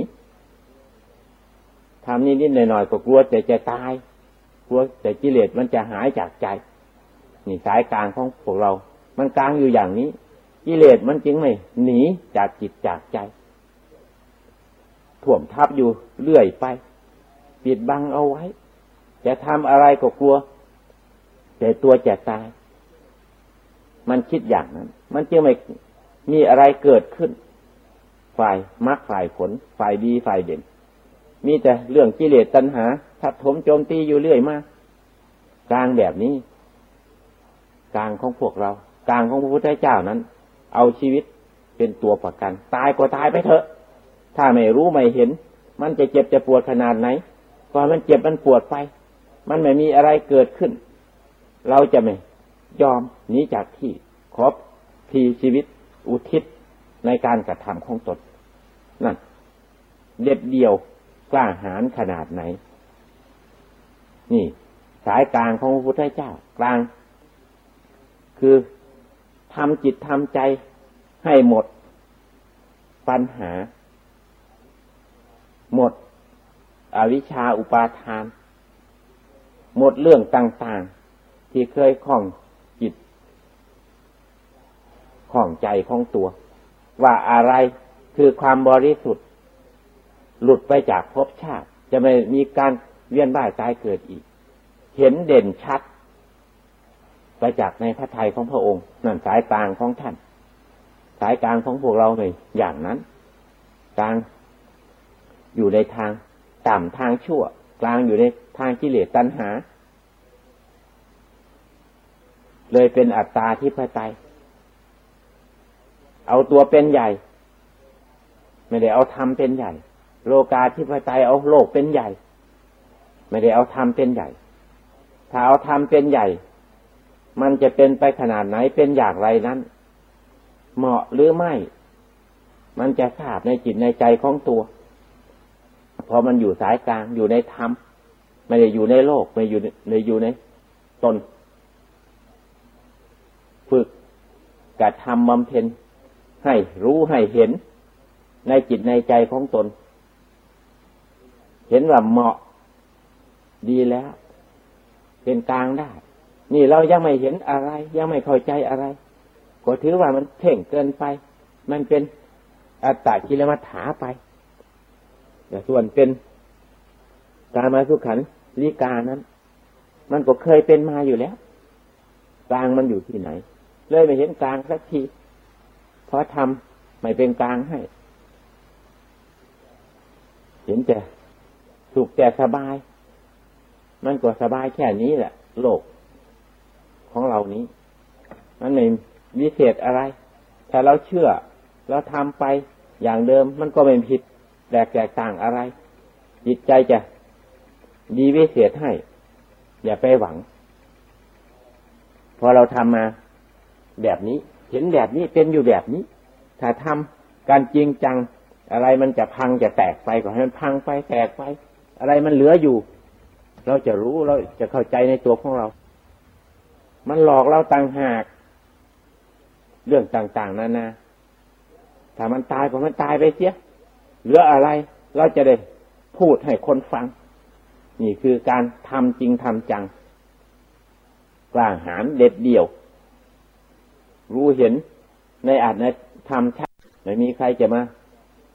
ทำนิดๆหน่อยๆก็กลัวแต่จะตาย กลัวแต่กิเลสมันจะหายจากใจ นี่สายกลางของพวกเรา มันกลางอยู่อย่างนี้ กิเลสมันจึงไม่หนีจากจิตจากใจ ถ่วมทับอยู่เรื่อยไป ปิดบังเอาไว้ จะทำอะไรก็กลัว แต่ตัวจะตาย มันคิดอย่างนั้น มันจึงไม่มีอะไรเกิดขึ้น ฝ่ายมรรคฝ่ายผล ฝ่ายดีฝ่ายเด่น มีแต่เรื่องกิเลสตัณหาทับถมโจมตีอยู่เรื่อยมากกลางแบบนี้ กลางของพวกเรา กลางของพระพุทธเจ้านั้น เอาชีวิตเป็นตัวประกัน ตายก็ตายไปเถอะ ถ้าไม่รู้ไม่เห็น มันจะเจ็บจะปวดขนาดไหนก่อนมันเจ็บมันปวดไป มันไม่มีอะไรเกิดขึ้น เราจะไม่ยอมหนีจากที่ขอบทีชีวิตอุทิศในการกระทำของตน นั่นเด็ดเดียวกล้าหาญขนาดไหน นี่ สายกลางของพระพุทธเจ้ากลาง คือทำจิตทำใจให้หมด ปัญหา หมด อวิชชาอุปาทาน หมดเรื่องต่าง ๆ ที่เคยคล้องข้องใจของตัว ว่าอะไร คือความบริสุทธิ์ หลุดไปจากภพชาติ จะไม่มีการเวียนว่ายตายเกิดอีก เห็นเด่นชัด ไปจากในพระทัยของพระองค์นั่นสายกลางของท่าน สายกลางของพวกเราเลยอย่างนั้นกลางอยู่ในทางต่ำทางชั่ว กลางอยู่ในทางกิเลสตัณหา เลยเป็นอัตตาที่พระไตเอาตัวเป็นใหญ่ ไม่ได้เอาธรรมเป็นใหญ่ โลกาธิปไตยเอาโลกเป็นใหญ่ ไม่ได้เอาธรรมเป็นใหญ่ ถ้าเอาธรรมเป็นใหญ่ มันจะเป็นไปขนาดไหนเป็นอย่างไรนั้น เหมาะหรือไม่ มันจะทราบในจิตในใจของตัว พอมันอยู่สายกลางอยู่ในธรรมไม่ได้อยู่ในโลกไม่อยู่ในอยู่ในตน ฝึกกระทำบำเพ็ญให้รู้ให้เห็น ในจิตในใจของตน เห็นว่าเหมาะดีแล้ว เป็นกลางได้ นี่เรายังไม่เห็นอะไร ยังไม่เข้าใจอะไร ก็ถือว่ามันเพ่งเกินไป มันเป็นอัตตากิลมัฏฐาไปแต่ส่วนเป็นการมาสุขันลิกานั้น มันก็เคยเป็นมาอยู่แล้ว กลางมันอยู่ที่ไหน เลยไม่เห็นกลางสักทีเพราะทำไม่เป็นกลางให้ เห็นแต่สุขแต่สบาย มันก็สบายแค่นี้แหละ โลกของเรานี้ มันไม่วิเศษอะไร ถ้าเราเชื่อเราทำไปอย่างเดิมมันก็ไม่ผิดแตกแตกต่างอะไร จิตใจจะดีวิเศษให้ อย่าไปหวัง พอเราทำมาแบบนี้ เห็นแบบนี้เป็นอยู่แบบนี้ ถ้าทำการจริงจัง อะไรมันจะพังจะแตกไปก็ให้มันพังไปแตกไป อะไรมันเหลืออยู่ เราจะรู้เราจะเข้าใจในตัวของเรา มันหลอกเราต่างหาก เรื่องต่าง ๆนานาถ้ามันตายก็มันตายไปเสียเหลืออะไร เราจะได้พูดให้คนฟัง นี่คือการทำจริงทำจังกล้าหาญเด็ดเดี่ยว รู้เห็นในอาจในทำชัดไม่มีใครจะมา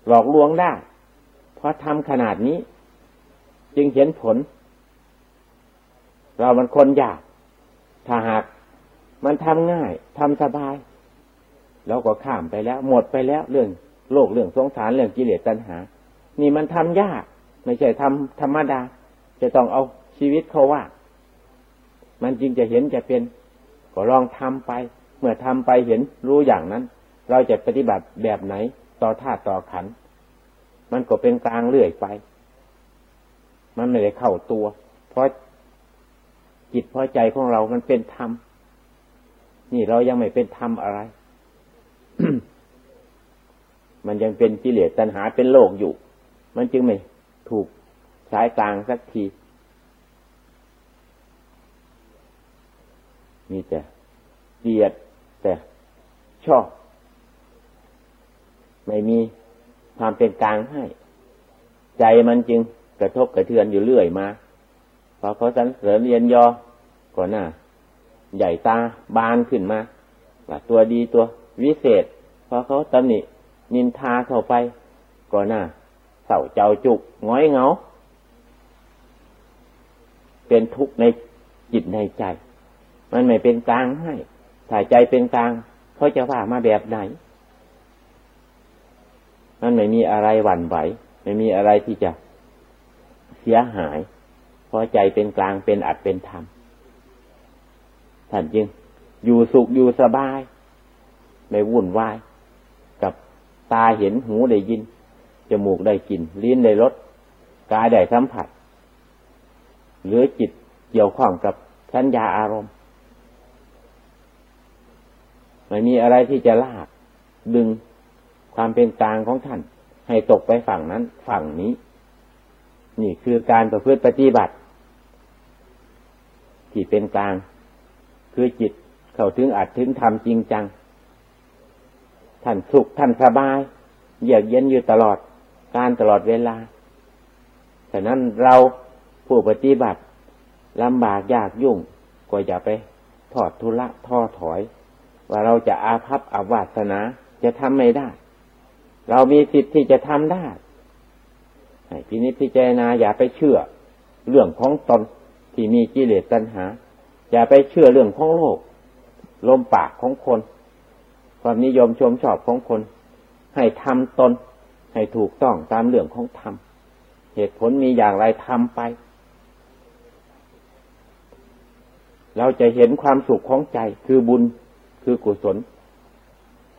หลอกลวงได้ เพราะทำขนาดนี้ จึงเห็นผล เรามันคนยาก ถ้าหากมันทำง่ายทำสบาย เราก็ข้ามไปแล้ว หมดไปแล้วเรื่องโลกเรื่องสงสารเรื่องกิเลสตัณหา นี่มันทำยาก ไม่ใช่ทำธรรมดา จะต้องเอาชีวิตเขาว่า มันจริงจะเห็นจะเป็น ก็ลองทำไป เมื่อทำไปเห็นรู้อย่างนั้น เราจะปฏิบัติแบบไหน ต่อธาตุต่อขัน มันก็เป็นกลางเรื่อยไป มันไม่ได้เข้าตัว เพราะจิตเพราะใจของเรามันเป็นธรรม นี่เรายังไม่เป็นธรรมอะไร มันยังเป็นกิเลสตัณหาเป็นโลกอยู่ มันจึงไม่ถูกสายกลางสักทีมีแต่เกลียดแต่ชอบ ไม่มีความเป็นกลางให้ ใจมันจึงกระทบกระเทือนอยู่เรื่อยมาพอเขาสรรเสริญเรียนยอก่อนหน้า ใหญ่ตาบานขึ้นมาว่าตัวดีตัววิเศษพอเขาตำหนินินทาเข้าไปก็น่าเศร้าเจ้าจุกง้อยเงา เป็นทุกข์ในจิตในใจ มันไม่เป็นกลางให้ถ้าใจเป็นกลางเขาจะว่ามาแบบไหน มันไม่มีอะไรหวั่นไหว ไม่มีอะไรที่จะเสียหาย เพราะใจเป็นกลางเป็นอัดเป็นธรรมท่านจึง อยู่สุขอยู่สบาย ไม่วุ่นวาย กับตาเห็นหูได้ยิน จมูกได้กลิ่นลิ้นได้รสกายได้สัมผัส หรือจิตเกี่ยวข้องกับสัญญาอารมณ์ไม่มีอะไรที่จะลากดึง ความเป็นกลางของท่าน ให้ตกไปฝั่งนั้นฝั่งนี้ นี่คือการประพฤติปฏิบัติที่เป็นกลาง คือจิตเข้าถึงอัดถึงทำจริงจัง ท่านสุขท่านสบายเยือกเย็นอยู่ตลอดการตลอดเวลาฉะนั้นเราผู้ปฏิบัติลำบากยากยุ่งก็อย่าไปทอดทุละท้อถอย ว่าเราจะอาภัพอาวาสนาจะทำไม่ได้ เรามีสิทธิ์ที่จะทำได้ให้พินิจพิจารณาอย่าไปเชื่อ เรื่องของตนที่มีกิเลสตัณหา อย่าไปเชื่อเรื่องของโลก ลมปากของคน ความนิยมชมชอบของคน ให้ทำตน ให้ถูกต้องตามเรื่องของธรรมเหตุผลมีอย่างไรทำไป เราจะเห็นความสุขของใจคือบุญคือกุศล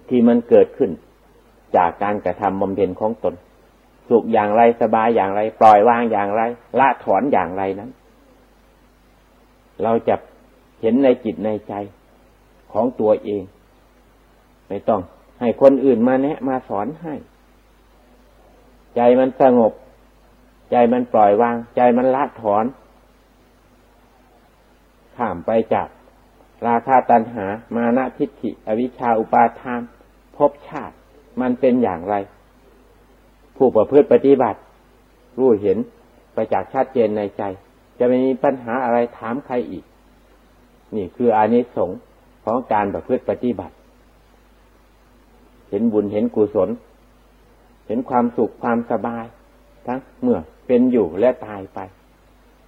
ที่มันเกิดขึ้น จากการกระทำบำเพ็ญของตน สุขอย่างไรสบายอย่างไร ปล่อยวางอย่างไร ละถอนอย่างไรนั้น เราจะเห็นในจิตในใจของตัวเอง ไม่ต้องให้คนอื่นมาแนะ มาสอนให้ ใจมันสงบ ใจมันปล่อยวาง ใจมันละถอน ข้ามไปจากราคาตันหา มานะทิฏฐิ อวิชชาอุปาทานภพชาติ มันเป็นอย่างไร ผู้ประพฤติปฏิบัติ รู้เห็นไปจากชัดเจนในใจ จะไม่มีปัญหาอะไรถามใครอีก นี่คืออานิสงส์ของการประพฤติปฏิบัติ เห็นบุญเห็นกุศล เห็นความสุขความสบาย ทั้งเมื่อเป็นอยู่และตายไป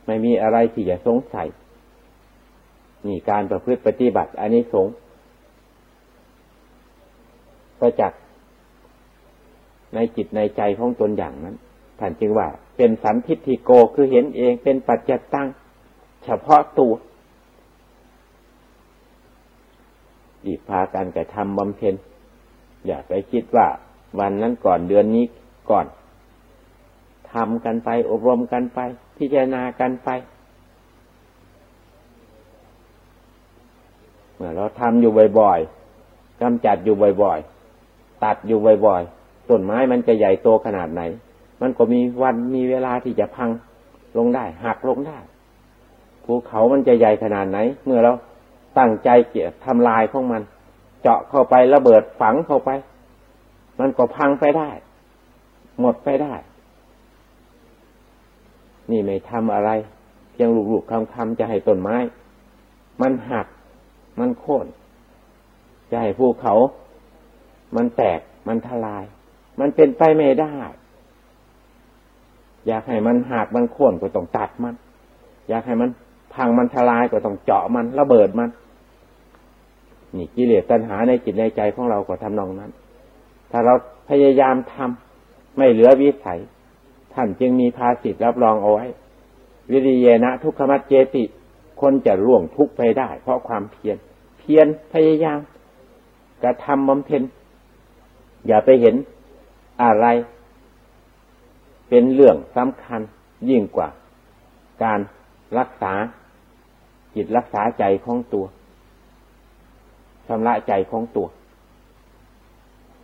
ไม่มีอะไรที่จะสงสัยนี่การประพฤติปฏิบัติอันนี้สงประจักษ์ ในจิตในใจของตนอย่างนั้น ท่านจึงว่า เป็นสันทิฏฐิโกคือเห็นเองเป็นปัจจตังเฉพาะตัวอีกพากันกระทำบำเพ็ญ อย่าไปคิดว่า วันนั้นก่อนเดือนนี้ก่อนทำกันไป อบรมกันไป พิจารณากันไป เมื่อเราทำอยู่บ่อยๆกำจัดอยู่บ่อยๆ ตัดอยู่บ่อยๆ ต้นไม้มันจะใหญ่โตขนาดไหน มันก็มีวันมีเวลาที่จะพังลงได้หักลงได้ภูเขามันจะใหญ่ขนาดไหน เมื่อเราตั้งใจเกี่ยทำลายของมัน เจาะเข้าไประเบิดฝังเข้าไป มันก็พังไปได้ หมดไปได้ นี่ไม่ทำอะไรเพียงลูกๆคำๆจะให้ต้นไม้ มันหัก มันโค่นจะให้ภูเขา มันแตกมันทลาย มันเป็นไปไม่ได้ อยากให้มันหักมันโค่นก็ต้องตัดมัน อยากให้มันพังมันทลายก็ต้องเจาะมันระเบิดมัน นี่กิเลสตัณหาในจิตในใจของเราก็ทำนองนั้น ถ้าเราพยายามทำไม่เหลือวิสัย ท่านจึงมีภาษิตรับรองเอาไว้ วิริเยนะ ทุกขมัดเจติ คนจะร่วงทุกไปได้ เพราะความเพียร เพียรพยายามกระทำบำเพ็ญอย่าไปเห็น อะไร เป็นเรื่องสำคัญยิ่งกว่า การรักษาจิตรักษาใจของตัวชำระใจของตัว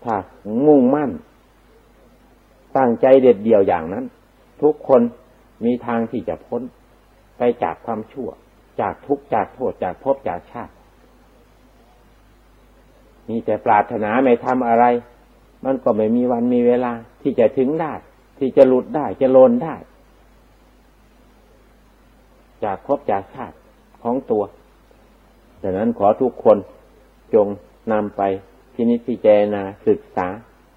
ถ้ามุ่งมั่น ตั้งใจเด็ดเดี่ยวอย่างนั้น ทุกคนมีทางที่จะพ้นไปจากความชั่ว จากทุกข์จากโทษจากภพจากชาติ มีแต่ปรารถนาไม่ทำอะไร มันก็ไม่มีวันมีเวลาที่จะถึงได้ ที่จะหลุดได้จะโลนได้ จากภพจากชาติของตัวดังนั้นขอทุกคนจงนำไปพินิจพิจารณาศึกษา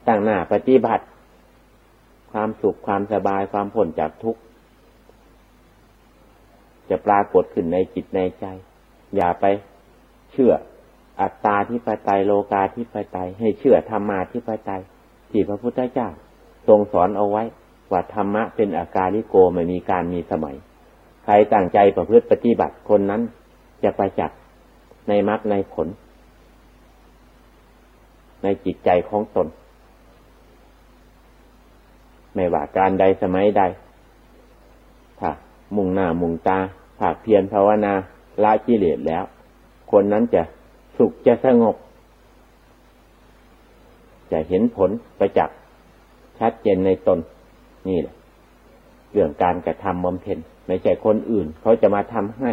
ตั้งหน้าปฏิบัติ ความสุขความสบายความผลจากทุกข์จะปรากฏขึ้นในจิตในใจ อย่าไปเชื่อ อัตตาที่ปไตยโลกาที่ปไตยให้เชื่อธรรมาที่ปไตยที่พระพุทธเจ้าทรงสอนเอาไว้ว่าธรรมะเป็นอาการลิโกไม่มีการมีสมัย ใครตั้งใจประพฤติปฏิบัติคนนั้นจะไปจักในมรรคในผล ในจิตใจของตน ไม่ว่าการใดสมัยใดถ้ามุ่งหน้ามุ่งตาผาเพียรภาวนาละกิเลสแล้ว คนนั้นจะ สุขจะสงบ จะเห็นผลประจักษ์ชัดเจนในตน นี่แหละ เรื่องการกระทำบำเพ็ญไม่ใช่คนอื่น เขาจะมาทำให้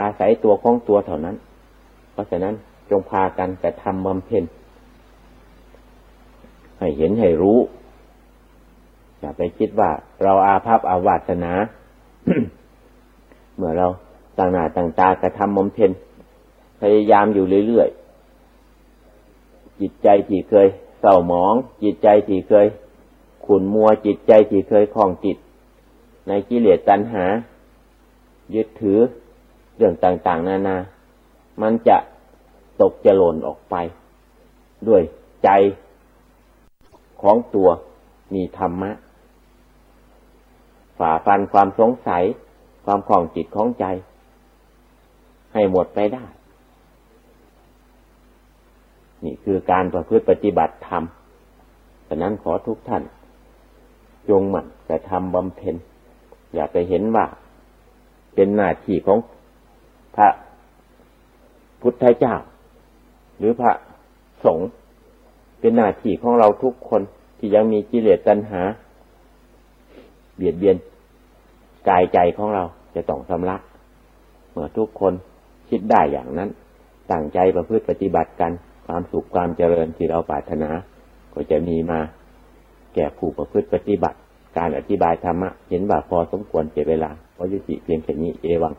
อาศัยตัวของตัวเท่านั้น เพราะฉะนั้นจงพากันกระทำบำเพ็ญให้เห็นให้รู้ อย่าไปคิดว่าเราอาภัพอาวาสนา เมื่อเราต่างหน้าต่างตากระทำมมเพน พยายามอยู่เรื่อยๆ จิตใจที่เคยเศร้าหมอง จิตใจที่เคยขุนมัว จิตใจที่เคยคล้องจิต ในกิเลสตัณหา ยึดถือเรื่องต่างๆ นานา มันจะตกจะหล่นออกไป ด้วยใจของตัวมีธรรมะ ฝ่าฟันความสงสัย ความคล่องจิตของใจ ให้หมดไปได้ นี่คือการประพฤติปฏิบัติธรรมดังนั้นขอทุกท่าน จงหมั่นกระทำบำเพ็ญ อย่าไปเห็นว่าเป็นหน้าที่ของพระพุทธเจ้า หรือพระสงฆ์เป็นหน้าที่ของเราทุกคนที่ยังมีกิเลสตัณหา เบียดเบียนกายใจของเราจะต้องสำลักเมื่อทุกคนคิดได้อย่างนั้นตั้งใจประพฤติปฏิบัติกัน ความสุขความเจริญที่เราปรารถนา ก็จะมีมาแก่ผู้ประพฤติปฏิบัติ การอธิบายธรรมะ เห็นว่าพอสมควรเจ็เวลาเพราะยุติเพียงแค่นี้เอวัง